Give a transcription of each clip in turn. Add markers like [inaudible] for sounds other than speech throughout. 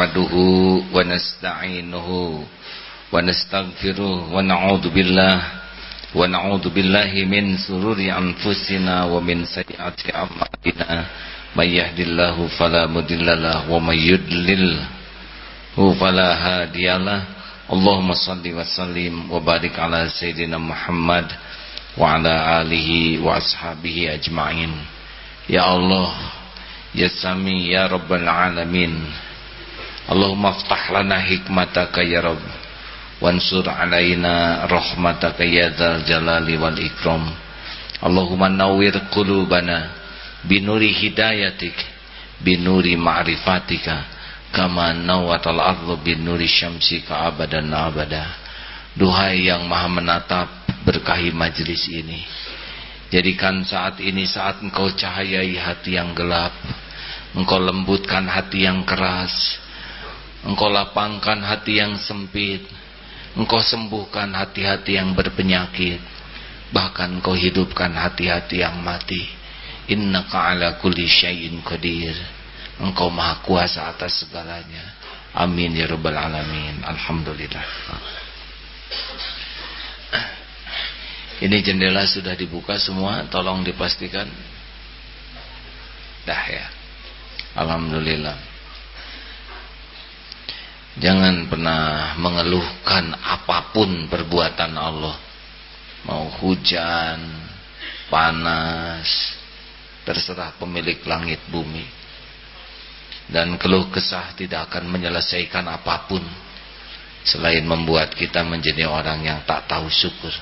نحمده ونستعينه ونستغفره ونعوذ بالله ونعوذ بالله من سرور أنفسنا ومن سيئات أعمالنا من يهد الله فلا مضل له ومن يضلل فلا هادي له اللهم صل وسلم وبارك على سيدنا محمد وعلى آله وأصحابه أجمعين يا الله يا سمي يا رب العالمين Allahumma aftah lana hikmataka ya Rabb. Wansur alaina rahmataka ya dhal jalali wal ikram. Allahumma nawwir kulubana binuri hidayatik binuri ma'rifatika kama nawatal ardu binuri syamsika abadan abada. Duhai yang maha menatap berkahi majlis ini. Jadikan saat ini saat engkau cahayai hati yang gelap Engkau lembutkan hati yang keras engkau lapangkan hati yang sempit engkau sembuhkan hati-hati yang berpenyakit bahkan engkau hidupkan hati-hati yang mati innaka ala kulli syai'in qadir Engkau maha kuasa atas segalanya. Amin ya rabbal alamin. Alhamdulillah. Ini jendela sudah dibuka semua, tolong dipastikan. Dah ya. Alhamdulillah. Jangan pernah mengeluhkan apa pun perbuatan Allah. Mau hujan, panas, terserah pemilik langit bumi dan keluh kesah tidak akan menyelesaikan apa pun selain membuat kita menjadi orang yang tak tahu syukur.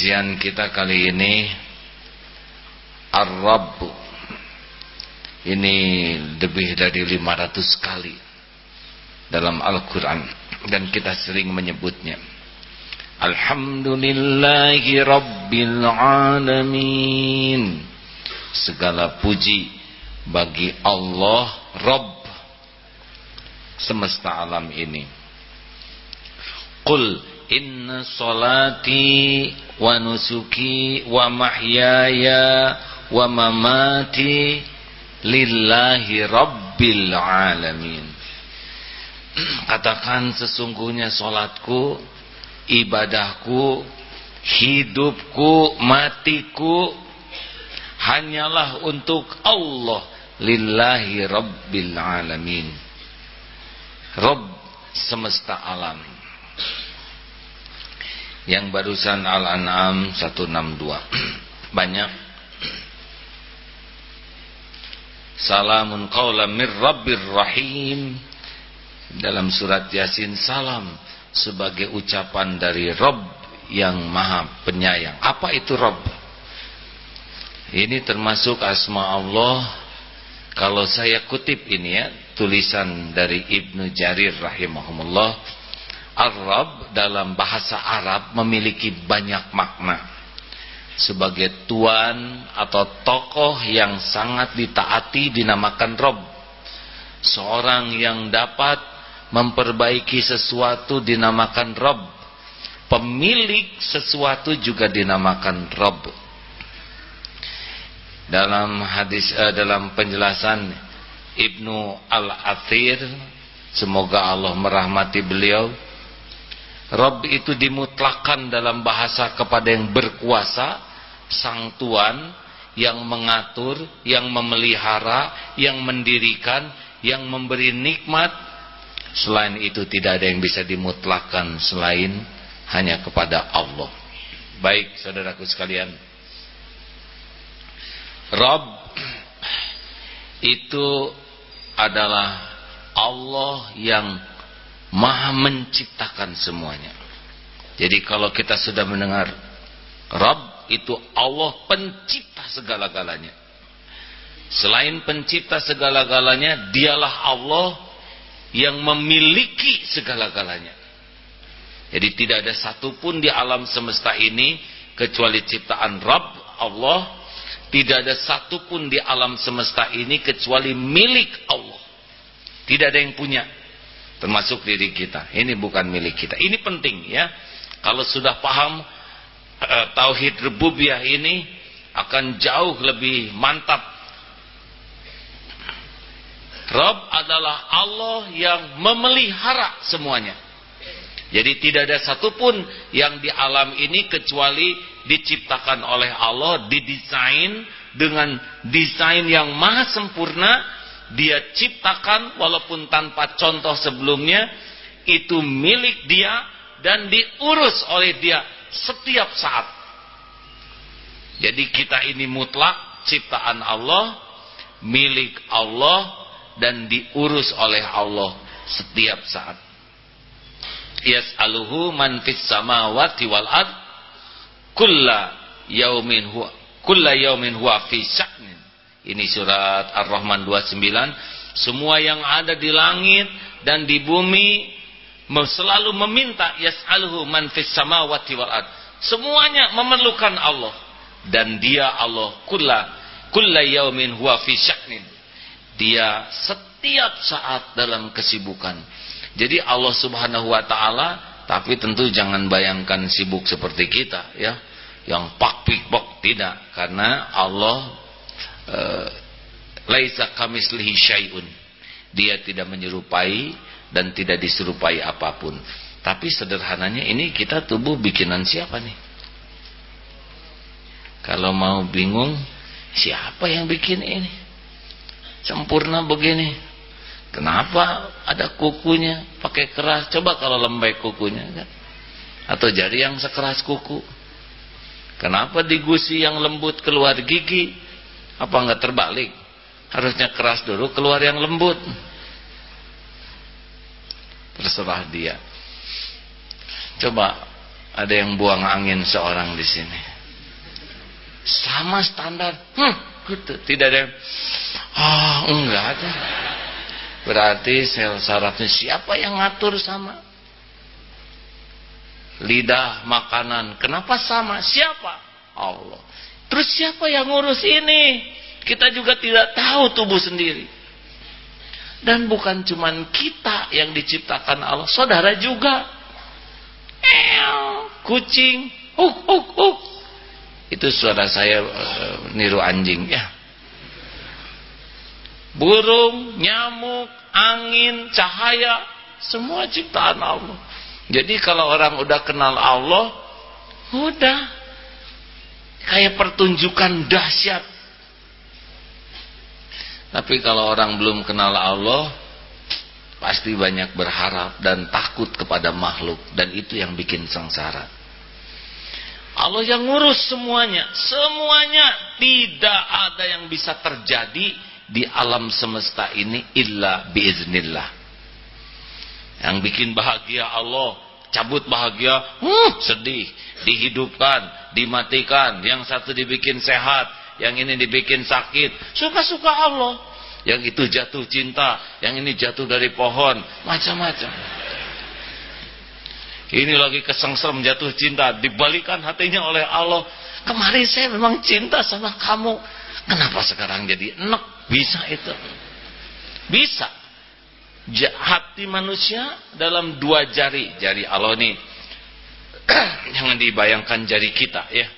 Kajian kita kali ini Ar-Rabb. Ini lebih dari 500 kali Dalam Al-Quran dan kita sering menyebutnya. Alhamdulillahi Rabbil Alamin. Segala puji bagi Allah Rabb semesta alam ini. Qul inna salati wa nusuki wa mahyaya wa mamati lillahi rabbil alamin. Katakan sesungguhnya solatku ibadahku hidupku matiku hanyalah untuk Allah lillahi rabbil alamin. Rabb semesta alam yang barusan Al-An'am 162 [clears throat] banyak Salamun qawla mir rabbir rahim dalam surat Yasin salam sebagai ucapan dari Rob yang maha penyayang. Apa itu Rob? Ini termasuk asma Allah. Kalau saya kutip ini ya, tulisan dari Ibnu Jarir rahimahumullah. Ar-Rab dalam bahasa Arab memiliki banyak makna. Sebagai tuan atau tokoh yang sangat ditaati dinamakan Rob. Seorang yang dapat memperbaiki sesuatu dinamakan Rob pemilik sesuatu juga dinamakan Rob dalam hadis uh, dalam penjelasan Ibnu Al-Athir semoga Allah merahmati beliau Rob itu dimutlakan dalam bahasa kepada yang berkuasa sang tuan yang mengatur yang memelihara yang mendirikan yang memberi nikmat Selain itu tidak ada yang bisa dimutlakan selain hanya kepada Allah. Baik saudaraku sekalian. Rob [clears throat] itu adalah Allah yang maha menciptakan semuanya. Jadi kalau kita sudah mendengar Rob itu Allah pencipta segala-galanya. Selain pencipta segala-galanya, dialah Allah yang memiliki segala-galanya. Jadi tidak ada satupun di alam semesta ini kecuali ciptaan Rabb Allah. Tidak ada satupun di alam semesta ini kecuali milik Allah. Tidak ada yang punya. Termasuk diri kita. Ini bukan milik kita. Ini penting ya. Kalau sudah paham uh, tauhid rububiyah ini akan jauh lebih mantap. Rob adalah Allah yang memelihara semuanya. Jadi tidak ada satupun yang di alam ini kecuali diciptakan oleh Allah, didesain dengan desain yang maha sempurna. Dia ciptakan walaupun tanpa contoh sebelumnya, itu milik dia dan diurus oleh dia setiap saat. Jadi kita ini mutlak ciptaan Allah, milik Allah dan diurus oleh Allah setiap saat. Yas'aluhu man fis samawati wal ard kulla yaumin huwa kulla yaumin huwa fi sya'nin. Ini surat Ar-Rahman 29. Semua yang ada di langit dan di bumi selalu meminta yas'aluhu man fis samawati wal ard. Semuanya memerlukan Allah dan dia Allah kulla kulla yaumin huwa fi sya'nin. Dia setiap saat dalam kesibukan. Jadi Allah Subhanahu wa taala tapi tentu jangan bayangkan sibuk seperti kita ya. Yang pak pik bok tidak karena Allah laisa kamislihi syai'un. Dia tidak menyerupai dan tidak diserupai apa pun. Tapi sederhananya ini kita tubuh bikinan siapa nih? Kalau mau bingung, siapa yang bikin ini? Sempurna begini. Kenapa ada kukunya pakai keras? Coba kalau lembek kukunya kan? Atau jari yang sekeras kuku. Kenapa di gusi yang lembut keluar gigi? Apa enggak terbalik? Harusnya keras dulu keluar yang lembut. Terserah dia. Coba ada yang buang angin seorang di sini. Sama standar. Hmm, gitu. Tidak ada Ah, oh, enggak ada. Berarti sel sarafnya siapa yang ngatur sama? Lidah, makanan. Kenapa sama? Siapa? Allah. Terus siapa yang ngurus ini? Kita juga tidak tahu tubuh sendiri. Dan bukan cuman kita yang diciptakan Allah. Saudara juga. Kucing. Uh, uh, uh. Itu suara saya uh, niru anjing ya burung, nyamuk, angin, cahaya, semua ciptaan Allah. Jadi kalau orang udah kenal Allah, udah kayak pertunjukan dahsyat. Tapi kalau orang belum kenal Allah, pasti banyak berharap dan takut kepada makhluk dan itu yang bikin sengsara. Allah yang ngurus semuanya, semuanya tidak ada yang bisa terjadi di alam semesta ini illa biiznillah. Yang bikin bahagia Allah, cabut bahagia, uh, sedih, dihidupkan, dimatikan, yang satu dibikin sehat, yang ini dibikin sakit, suka-suka Allah. Yang itu jatuh cinta, yang ini jatuh dari pohon, macam-macam. Ini lagi kesengsem jatuh cinta, dibalikan hatinya oleh Allah. Kemarin saya memang cinta sama kamu. Kenapa sekarang jadi enak? Bisa itu. Bisa. Hati manusia dalam dua jari. Jari Allah ini. [clears throat] Jangan dibayangkan jari kita ya.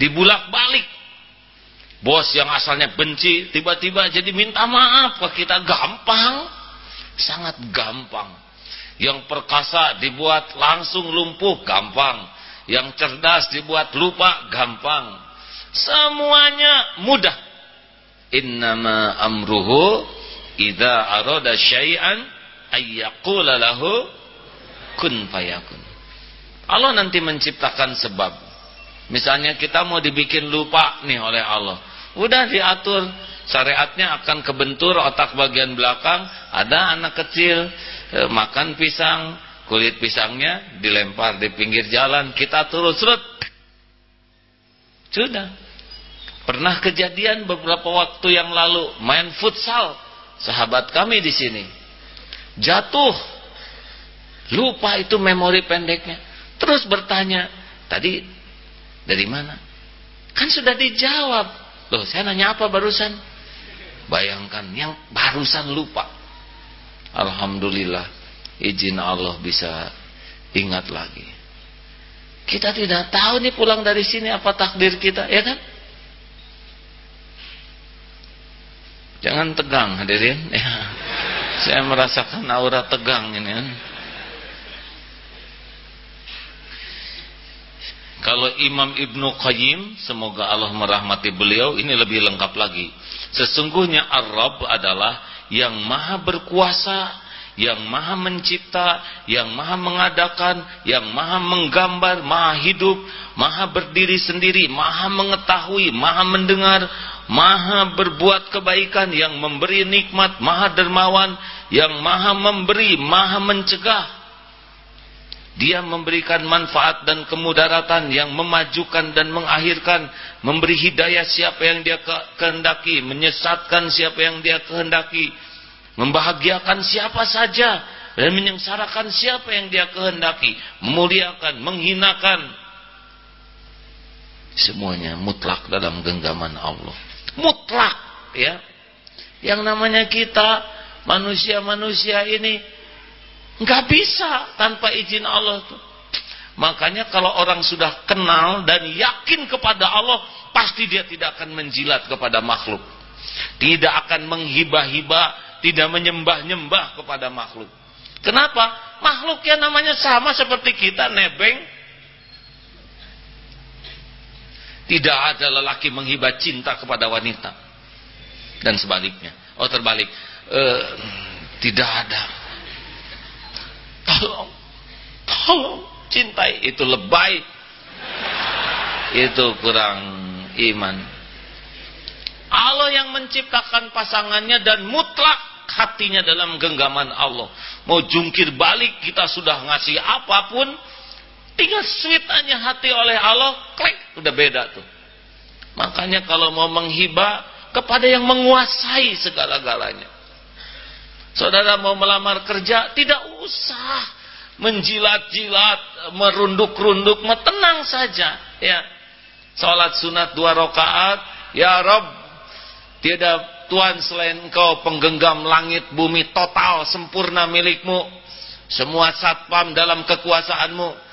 Dibulak balik. Bos yang asalnya benci. Tiba-tiba jadi minta maaf ke kita. Gampang. Sangat gampang. Yang perkasa dibuat langsung lumpuh. Gampang. Yang cerdas dibuat lupa. Gampang. Semuanya mudah innama amruhu idza arada syai'an ayyaqula lahu kun fayakun. Allah nanti menciptakan sebab. Misalnya kita mau dibikin lupa nih oleh Allah. Udah diatur syariatnya akan kebentur otak bagian belakang, ada anak kecil eh, makan pisang, kulit pisangnya dilempar di pinggir jalan, kita turun serut. Sudah Pernah kejadian beberapa waktu yang lalu main futsal sahabat kami di sini. Jatuh. Lupa itu memori pendeknya. Terus bertanya, "Tadi dari mana?" Kan sudah dijawab. Loh, saya nanya apa barusan? Bayangkan yang barusan lupa. Alhamdulillah izin Allah bisa ingat lagi. Kita tidak tahu nih pulang dari sini apa takdir kita, ya kan? Jangan tegang hadirin. [laughs] Ya. Saya merasakan aura tegang ini. Kalau Imam Ibnu Qayyim, semoga Allah merahmati beliau, ini lebih lengkap lagi. Sesungguhnya Ar-Rabb adalah yang maha berkuasa, yang maha mencipta, yang maha mengadakan, yang maha menggambar, maha hidup, maha berdiri sendiri, maha mengetahui, maha mendengar, maha berbuat kebaikan, yang memberi nikmat, maha dermawan, yang maha memberi, maha mencegah, dia memberikan manfaat dan kemudaratan yang memajukan dan mengakhirkan, memberi hidayah siapa yang dia kehendaki, menyesatkan siapa yang dia kehendaki, membahagiakan siapa saja dan menyengsarakan siapa yang dia kehendaki, memuliakan, menghinakan. Semuanya mutlak dalam genggaman Allah. Mutlak, ya. Yang namanya kita manusia-manusia ini Nggak bisa tanpa izin Allah tuh. Makanya kalau orang sudah kenal dan yakin kepada Allah, pasti dia tidak akan menjilat kepada makhluk. Tidak akan menghibah-hibah, tidak menyembah-nyembah kepada makhluk. Kenapa? Makhluk yang namanya sama seperti kita, nebeng. Tidak ada lelaki menghibah cinta kepada wanita. Dan sebaliknya. Oh terbalik. E, tidak ada. Tolong. Tolong. Cintai. Itu lebay. Itu kurang iman. Allah yang menciptakan pasangannya dan mutlak hatinya dalam genggaman Allah. Mau jungkir balik kita sudah ngasih apa pun tinggal sweet aja hati oleh Allah klik udah beda tuh makanya kalau mau menghibah kepada yang menguasai segala-galanya Saudara mau melamar kerja, tidak usah menjilat-jilat, merunduk-runduk, tenang saja. Ya, salat sunat dua rakaat, ya Rob, tiada Tuhan selain Engkau penggenggam langit bumi total sempurna milikmu. Semua satpam dalam kekuasaanmu.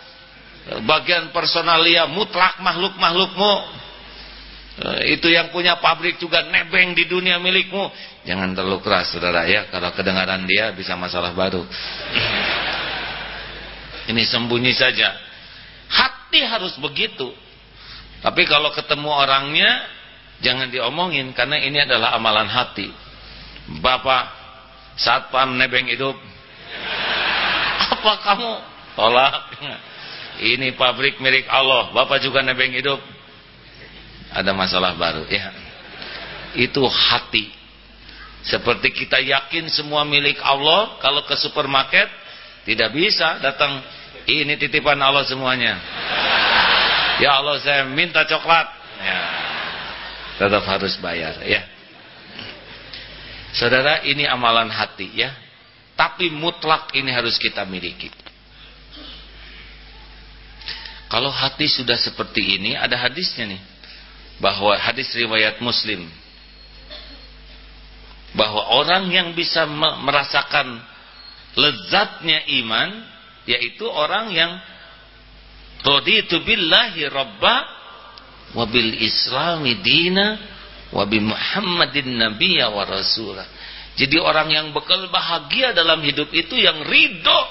Bagian personalia mutlak makhluk-makhlukmu. Eh, itu yang punya pabrik juga nebeng di dunia milikmu. Jangan terlalu keras saudara ya. Kalau kedengaran dia bisa masalah baru. Ini sembunyi saja. Hati harus begitu. Tapi kalau ketemu orangnya jangan diomongin karena ini adalah amalan hati. Bapak saat pam nebeng hidup. [laughs] Apa kamu? Tolak ini pabrik milik Allah. Bapak juga nebeng hidup. Ada masalah baru ya. Itu hati. Seperti kita yakin semua milik Allah kalau ke supermarket tidak bisa datang ini titipan Allah semuanya. [laughs] Ya Allah saya minta coklat. Ya. Tetap harus bayar ya. Saudara ini amalan hati ya. Tapi mutlak ini harus kita miliki kalau hati sudah seperti ini ada hadisnya nih. Bahwa hadis riwayat Muslim. Bahwa orang yang bisa merasakan lezatnya iman yaitu orang yang raditu billahi rabba wa bil islami dina wa bi muhammadin nabiyya wa rasulah jadi orang yang bekal bahagia dalam hidup itu yang ridho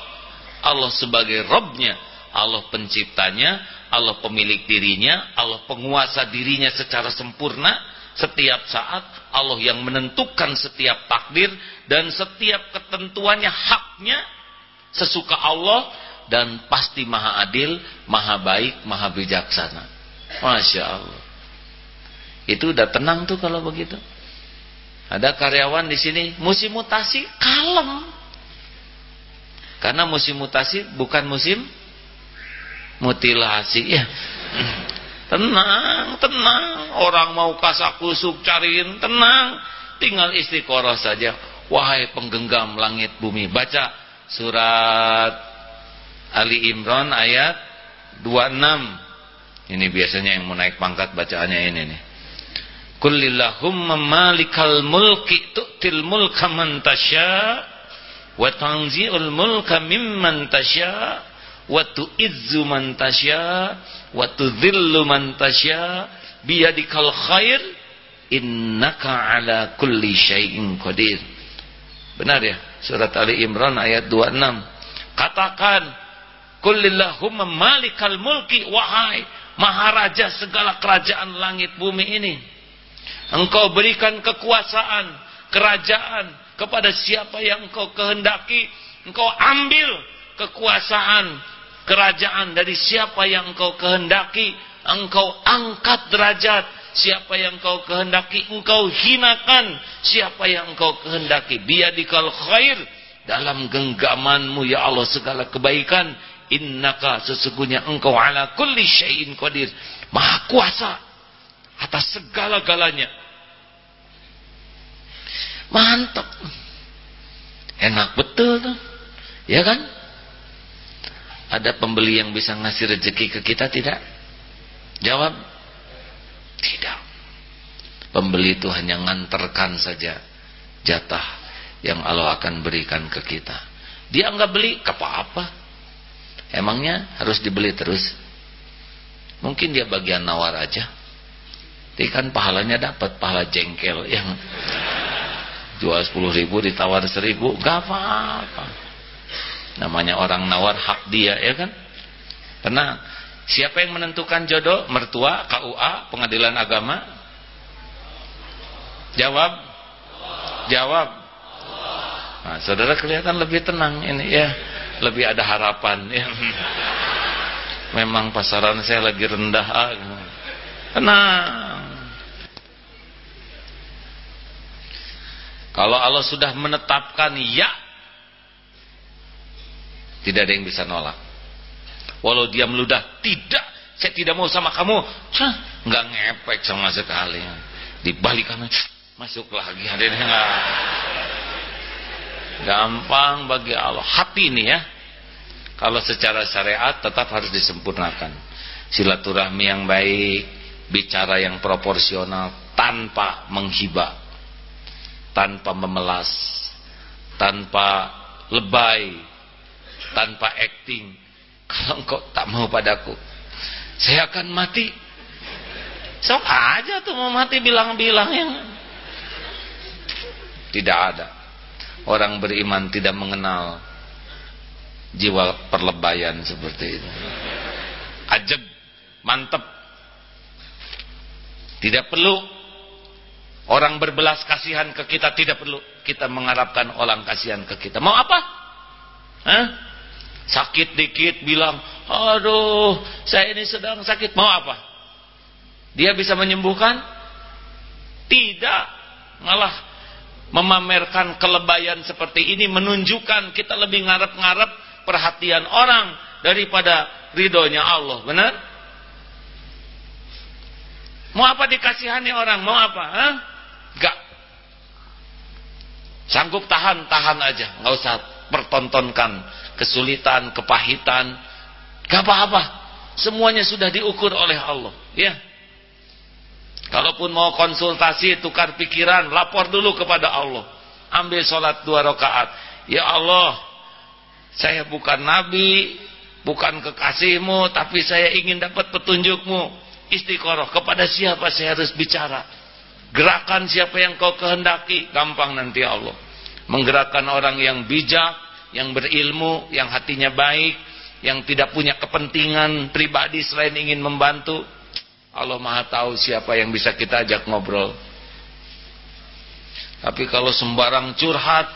Allah sebagai Robnya Allah penciptanya Allah pemilik dirinya, Allah penguasa dirinya secara sempurna setiap saat, Allah yang menentukan setiap takdir dan setiap ketentuannya haknya sesuka Allah dan pasti maha adil, maha baik, maha bijaksana. Masya Allah. Itu udah tenang tuh kalau begitu. Ada karyawan di sini musim mutasi kalem. Karena musim mutasi bukan musim mutilasi. Ya. Tenang tenang. Orang mau kasak kusuk cariin tenang. Tinggal istiqoroh saja. Wahai penggenggam langit bumi. Baca surat Ali Imran ayat 26 ini biasanya yang mau naik pangkat bacaannya ini nih. Kullillahumma malikal mulki tu'til mulka man tasya wa tanzi'ul mulka mimman tasya wa tu'izzu man tasya wa tudhillu man tasya biyadikal khair innaka ala kulli syai'in qadir. Benar ya? Surat Ali Imran ayat 26 katakan kullillahumma malikal mulki wahai maharaja segala kerajaan langit bumi ini. Engkau berikan kekuasaan kerajaan kepada siapa yang engkau kehendaki engkau ambil kekuasaan kerajaan dari siapa yang engkau kehendaki engkau angkat derajat. Siapa yang engkau kehendaki engkau hinakan. Siapa yang engkau kehendaki biadikal khair. Dalam genggamanmu ya Allah segala kebaikan. Innaka sesungguhnya engkau ala kulli syai'in qadir. Maha kuasa atas segala-galanya. Mantap. Enak betul tuh. Ya kan ada pembeli yang bisa ngasih rezeki ke kita tidak? Jawab. Tidak. Pembeli itu hanya nganterkan saja jatah yang Allah akan berikan ke kita. Dia enggak beli, ke apa-apa. Emangnya harus dibeli terus? Mungkin dia bagian nawar aja. Tapi kan pahalanya dapat pahala jengkel yang [laughs] jual 10 ribu ditawar 1000 gak apa-apa namanya orang nawar hak dia ya kan? Tenang siapa yang menentukan jodoh? Mertua KUA pengadilan agama? Jawab. Jawab. Nah, saudara kelihatan lebih tenang ini ya. Lebih ada harapan ya. [laughs] Memang pasaran saya lagi rendah ah. tenang. Kalau Allah sudah menetapkan ya tidak ada yang bisa nolak. Walau dia meludah, tidak, saya tidak mau sama kamu. Cah, nggak ngepek sama sekali. Dibalik kanan, masuk lagi. Ada enggak. Gampang bagi Allah. Hati ini ya. Kalau secara syariat tetap harus disempurnakan. Silaturahmi yang baik, bicara yang proporsional tanpa menghibah, tanpa memelas, tanpa lebay, tanpa acting. Kalau engkau tak mau padaku saya akan mati. Sok aja tuh mau mati bilang-bilang yang tidak ada. Orang beriman tidak mengenal jiwa perlebayan seperti itu. Ajeb mantep. Tidak perlu orang berbelas kasihan ke kita tidak perlu kita mengharapkan orang kasihan ke kita. Mau apa? Hah? Sakit dikit bilang, aduh saya ini sedang sakit. Mau apa? Dia bisa menyembuhkan? Tidak. Malah memamerkan kelebayan seperti ini menunjukkan kita lebih ngarep-ngarep perhatian orang daripada ridhonya Allah. Benar? Mau apa dikasihani orang? Mau apa? Hah? Gak. Sanggup tahan, tahan aja. Nggak usah pertontonkan kesulitan, kepahitan, gak apa-apa. Semuanya sudah diukur oleh Allah, ya. Kalaupun mau konsultasi, tukar pikiran, lapor dulu kepada Allah. Ambil sholat dua rakaat. Ya Allah, saya bukan nabi, bukan kekasihmu, tapi saya ingin dapat petunjukmu. Istiqoroh, kepada siapa saya harus bicara? Gerakan siapa yang kau kehendaki? Gampang nanti Allah. Menggerakkan orang yang bijak, yang berilmu, yang hatinya baik, yang tidak punya kepentingan pribadi selain ingin membantu. Allah Maha tahu siapa yang bisa kita ajak ngobrol. Tapi kalau sembarang curhat,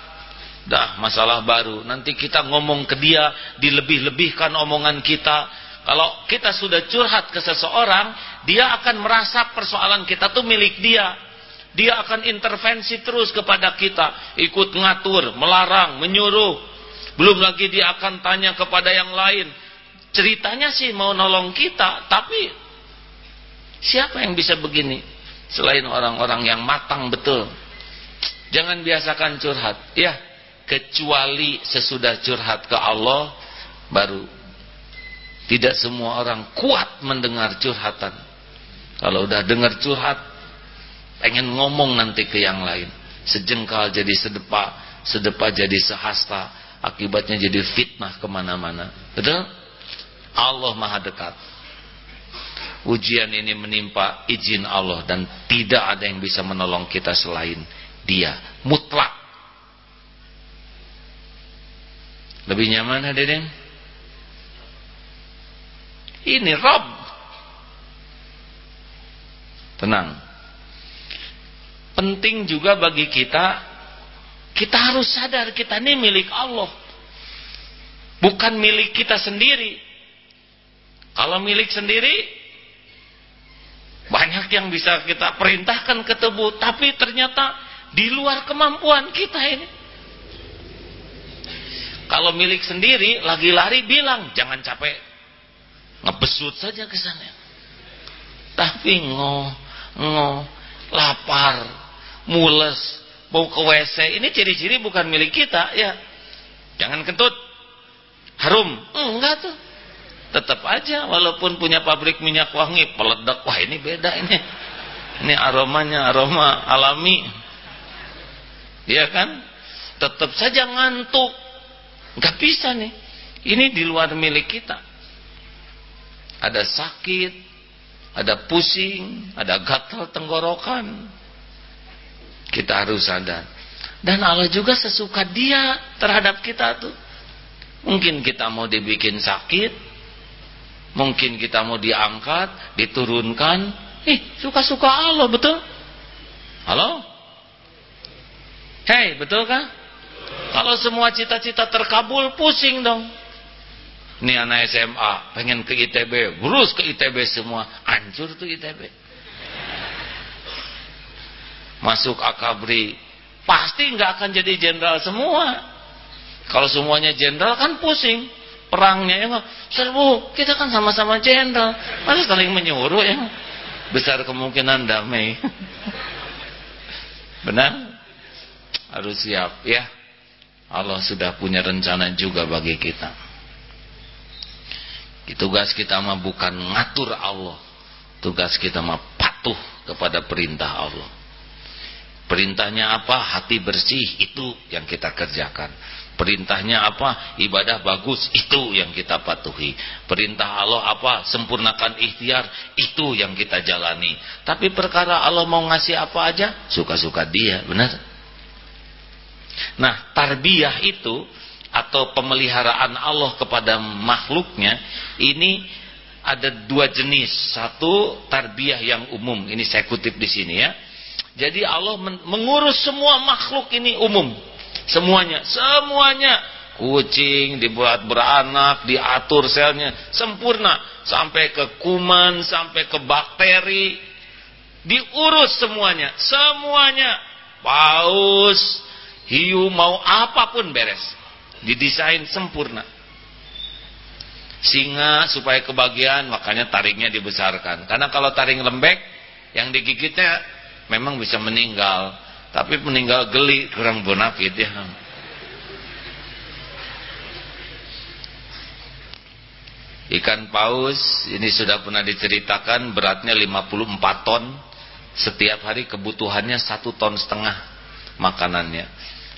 dah masalah baru. Nanti kita ngomong ke dia, dilebih-lebihkan omongan kita. Kalau kita sudah curhat ke seseorang, dia akan merasa persoalan kita tuh milik dia. Dia akan intervensi terus kepada kita, ikut ngatur, melarang, menyuruh, belum lagi dia akan tanya kepada yang lain. Ceritanya sih mau nolong kita, tapi siapa yang bisa begini? Selain orang-orang yang matang betul. Jangan biasakan curhat. Ya, kecuali sesudah curhat ke Allah baru tidak semua orang kuat mendengar curhatan. Kalau udah dengar curhat, pengen ngomong nanti ke yang lain. Sejengkal jadi sedepa, sedepa jadi sehasta, akibatnya jadi fitnah ke mana-mana betul Allah maha dekat. Ujian ini menimpa izin Allah dan tidak ada yang bisa menolong kita selain dia. Mutlak. Lebih nyaman hadirin? Ini Rob. Tenang. Penting juga bagi kita, kita harus sadar kita ini milik Allah. Bukan milik kita sendiri. Kalau milik sendiri, banyak yang bisa kita perintahkan ke tubuh, tapi ternyata di luar kemampuan kita ini. Kalau milik sendiri, lagi lari bilang, jangan capek. Ngebesut saja ke sana. Tapi ngo, ngo, lapar, mules, mau ke WC. Ini ciri-ciri bukan milik kita, ya. Jangan kentut. Harum. Enggak tuh tetap aja walaupun punya pabrik minyak wangi peledak wah ini beda ini ini aromanya aroma alami ya kan tetap saja ngantuk nggak bisa nih ini di luar milik kita ada sakit ada pusing ada gatal tenggorokan kita harus sadar dan Allah juga sesuka dia terhadap kita tuh mungkin kita mau dibikin sakit Mungkin kita mau diangkat, diturunkan. Ih, suka-suka Allah, betul? Halo? Hei, betul kah? Kalau semua cita-cita terkabul, pusing dong. Ini anak SMA, pengen ke ITB, burus ke ITB semua. Hancur tuh ITB. Masuk akabri, pasti nggak akan jadi jenderal semua. Kalau semuanya jenderal kan pusing perangnya ya serbu kita kan sama-sama jenderal masa saling menyuruh ya? Besar kemungkinan damai. [laughs] Benar? Harus siap ya. Allah sudah punya rencana juga bagi kita. Tugas kita mah bukan ngatur Allah. Tugas kita mah patuh kepada perintah Allah perintahnya apa hati bersih itu yang kita kerjakan Perintahnya apa? Ibadah bagus, itu yang kita patuhi. Perintah Allah apa? Sempurnakan ikhtiar, itu yang kita jalani. Tapi perkara Allah mau ngasih apa aja, suka-suka dia, benar? Nah, tarbiyah itu atau pemeliharaan Allah kepada makhluknya ini ada dua jenis. Satu tarbiyah yang umum. Ini saya kutip di sini ya. Jadi Allah mengurus semua makhluk ini umum Semuanya, semuanya. Kucing dibuat beranak, diatur selnya sempurna sampai ke kuman, sampai ke bakteri. Diurus semuanya, semuanya. Paus, hiu mau apa pun beres. Didesain sempurna. Singa supaya kebagian makanya taringnya dibesarkan. Karena kalau taring lembek yang digigitnya memang bisa meninggal. Tapi meninggal geli kurang bonafit ya. Ikan paus ini sudah pernah diceritakan beratnya 54 ton. Setiap hari kebutuhannya satu ton setengah makanannya.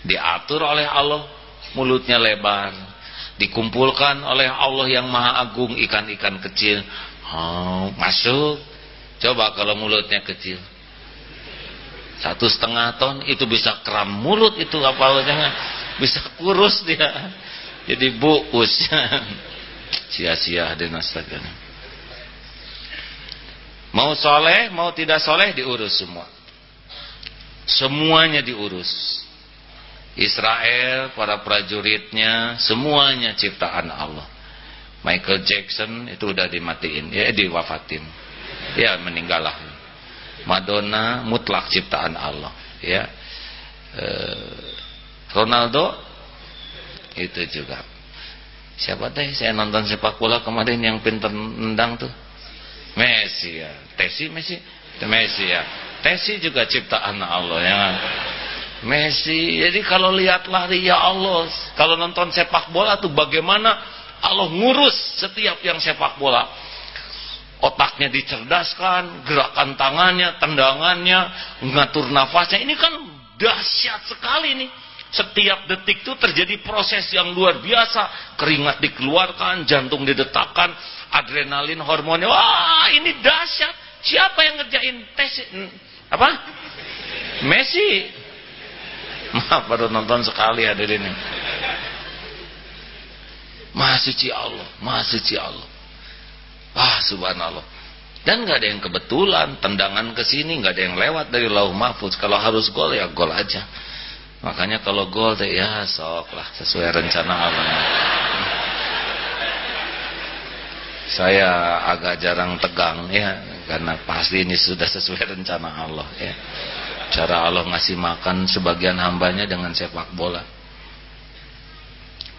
Diatur oleh Allah mulutnya lebar. Dikumpulkan oleh Allah yang maha agung ikan-ikan kecil. Oh, masuk coba kalau mulutnya kecil satu setengah ton itu bisa kram mulut itu apa jangan bisa kurus dia. Jadi buus. [laughs] Sia-sia dan astaga mau soleh mau tidak soleh diurus semua. Semuanya diurus. Israel para prajuritnya semuanya ciptaan Allah. Michael Jackson itu udah dimatiin ya diwafatin. Ya meninggallah Madonna mutlak ciptaan Allah ya. E, Ronaldo itu juga. Siapa teh? Saya nonton sepak bola kemarin yang pintar nendang tuh. Messi ya. Tesi Messi? Messi ya. Tesi juga ciptaan Allah ya Messi jadi kalau lihat lari ya Allah. Kalau nonton sepak bola tuh bagaimana Allah ngurus setiap yang sepak bola otaknya dicerdaskan, gerakan tangannya, tendangannya, mengatur nafasnya. Ini kan dahsyat sekali nih. setiap detik itu terjadi proses yang luar biasa. Keringat dikeluarkan, jantung didetakkan, adrenalin, hormonnya. Wah, ini dahsyat. Siapa yang ngerjain tes? Apa? Messi. Maaf, baru nonton sekali hadirin ini. Maha Allah, maha Allah. Wah, subhanallah. Dan nggak ada yang kebetulan, tendangan ke sini nggak ada yang lewat dari lauh mahfuz. Kalau harus gol ya gol aja. Makanya kalau gol deh ya sok lah sesuai rencana Allah. Saya agak jarang tegang ya karena pasti ini sudah sesuai rencana Allah ya. Cara Allah ngasih makan sebagian hambanya dengan sepak bola.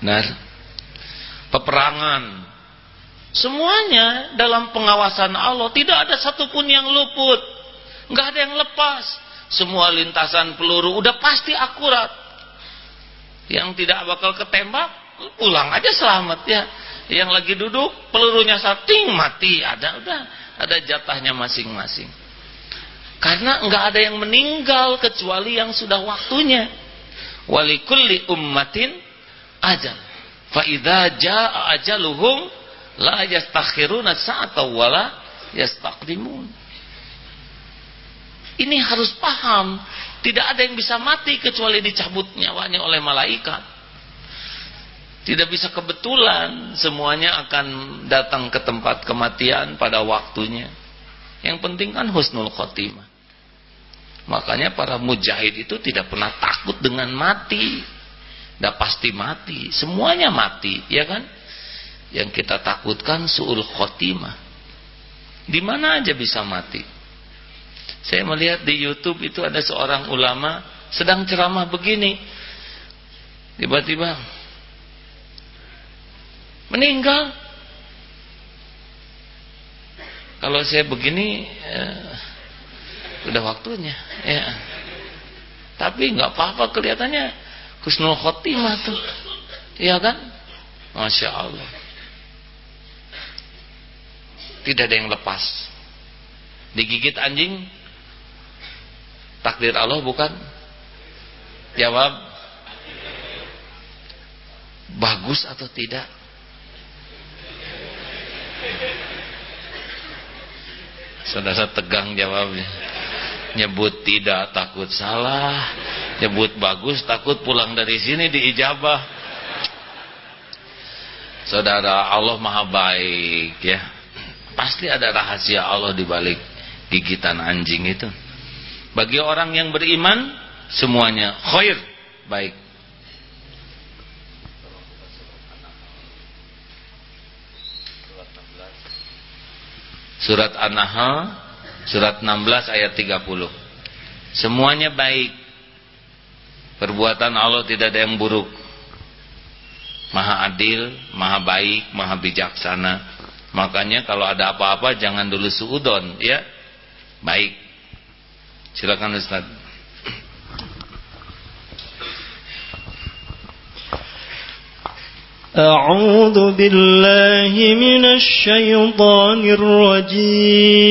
Nah, peperangan semuanya dalam pengawasan Allah tidak ada satupun yang luput, nggak ada yang lepas. Semua lintasan peluru udah pasti akurat. Yang tidak bakal ketembak pulang aja selamat ya. Yang lagi duduk pelurunya sating mati. Ada udah. Ada jatahnya masing-masing. Karena nggak ada yang meninggal kecuali yang sudah waktunya. Walikulli ummatin ajal. Fa idza jaa ajaluhum la yastakhiruna sa'ata wala yastaqdimun ini harus paham. Tidak ada yang bisa mati kecuali dicabut nyawanya oleh malaikat. Tidak bisa kebetulan semuanya akan datang ke tempat kematian pada waktunya. Yang penting kan husnul khotimah. Makanya para mujahid itu tidak pernah takut dengan mati. Tidak pasti mati. Semuanya mati, ya kan? Yang kita takutkan su'ul khotimah. Di mana aja bisa mati. Saya melihat di YouTube itu ada seorang ulama sedang ceramah begini. Tiba-tiba meninggal. Kalau saya begini eh, udah waktunya, ya. Tapi nggak apa-apa kelihatannya husnul khotimah tuh. Iya kan? Masya Allah. Tidak ada yang lepas. Digigit anjing Takdir Allah bukan? Jawab Bagus atau tidak? Saudara tegang jawabnya Nyebut tidak takut salah Nyebut bagus takut pulang dari sini diijabah Saudara Allah maha baik ya Pasti ada rahasia Allah di balik gigitan anjing itu bagi orang yang beriman semuanya khair, baik. Surat An-Nahl surat 16 ayat 30. Semuanya baik. Perbuatan Allah tidak ada yang buruk. Maha adil, maha baik, maha bijaksana. Makanya kalau ada apa-apa jangan dulu suudon, ya. Baik. Silakan Ustaz. أعوذ بالله من الشيطان الرجيم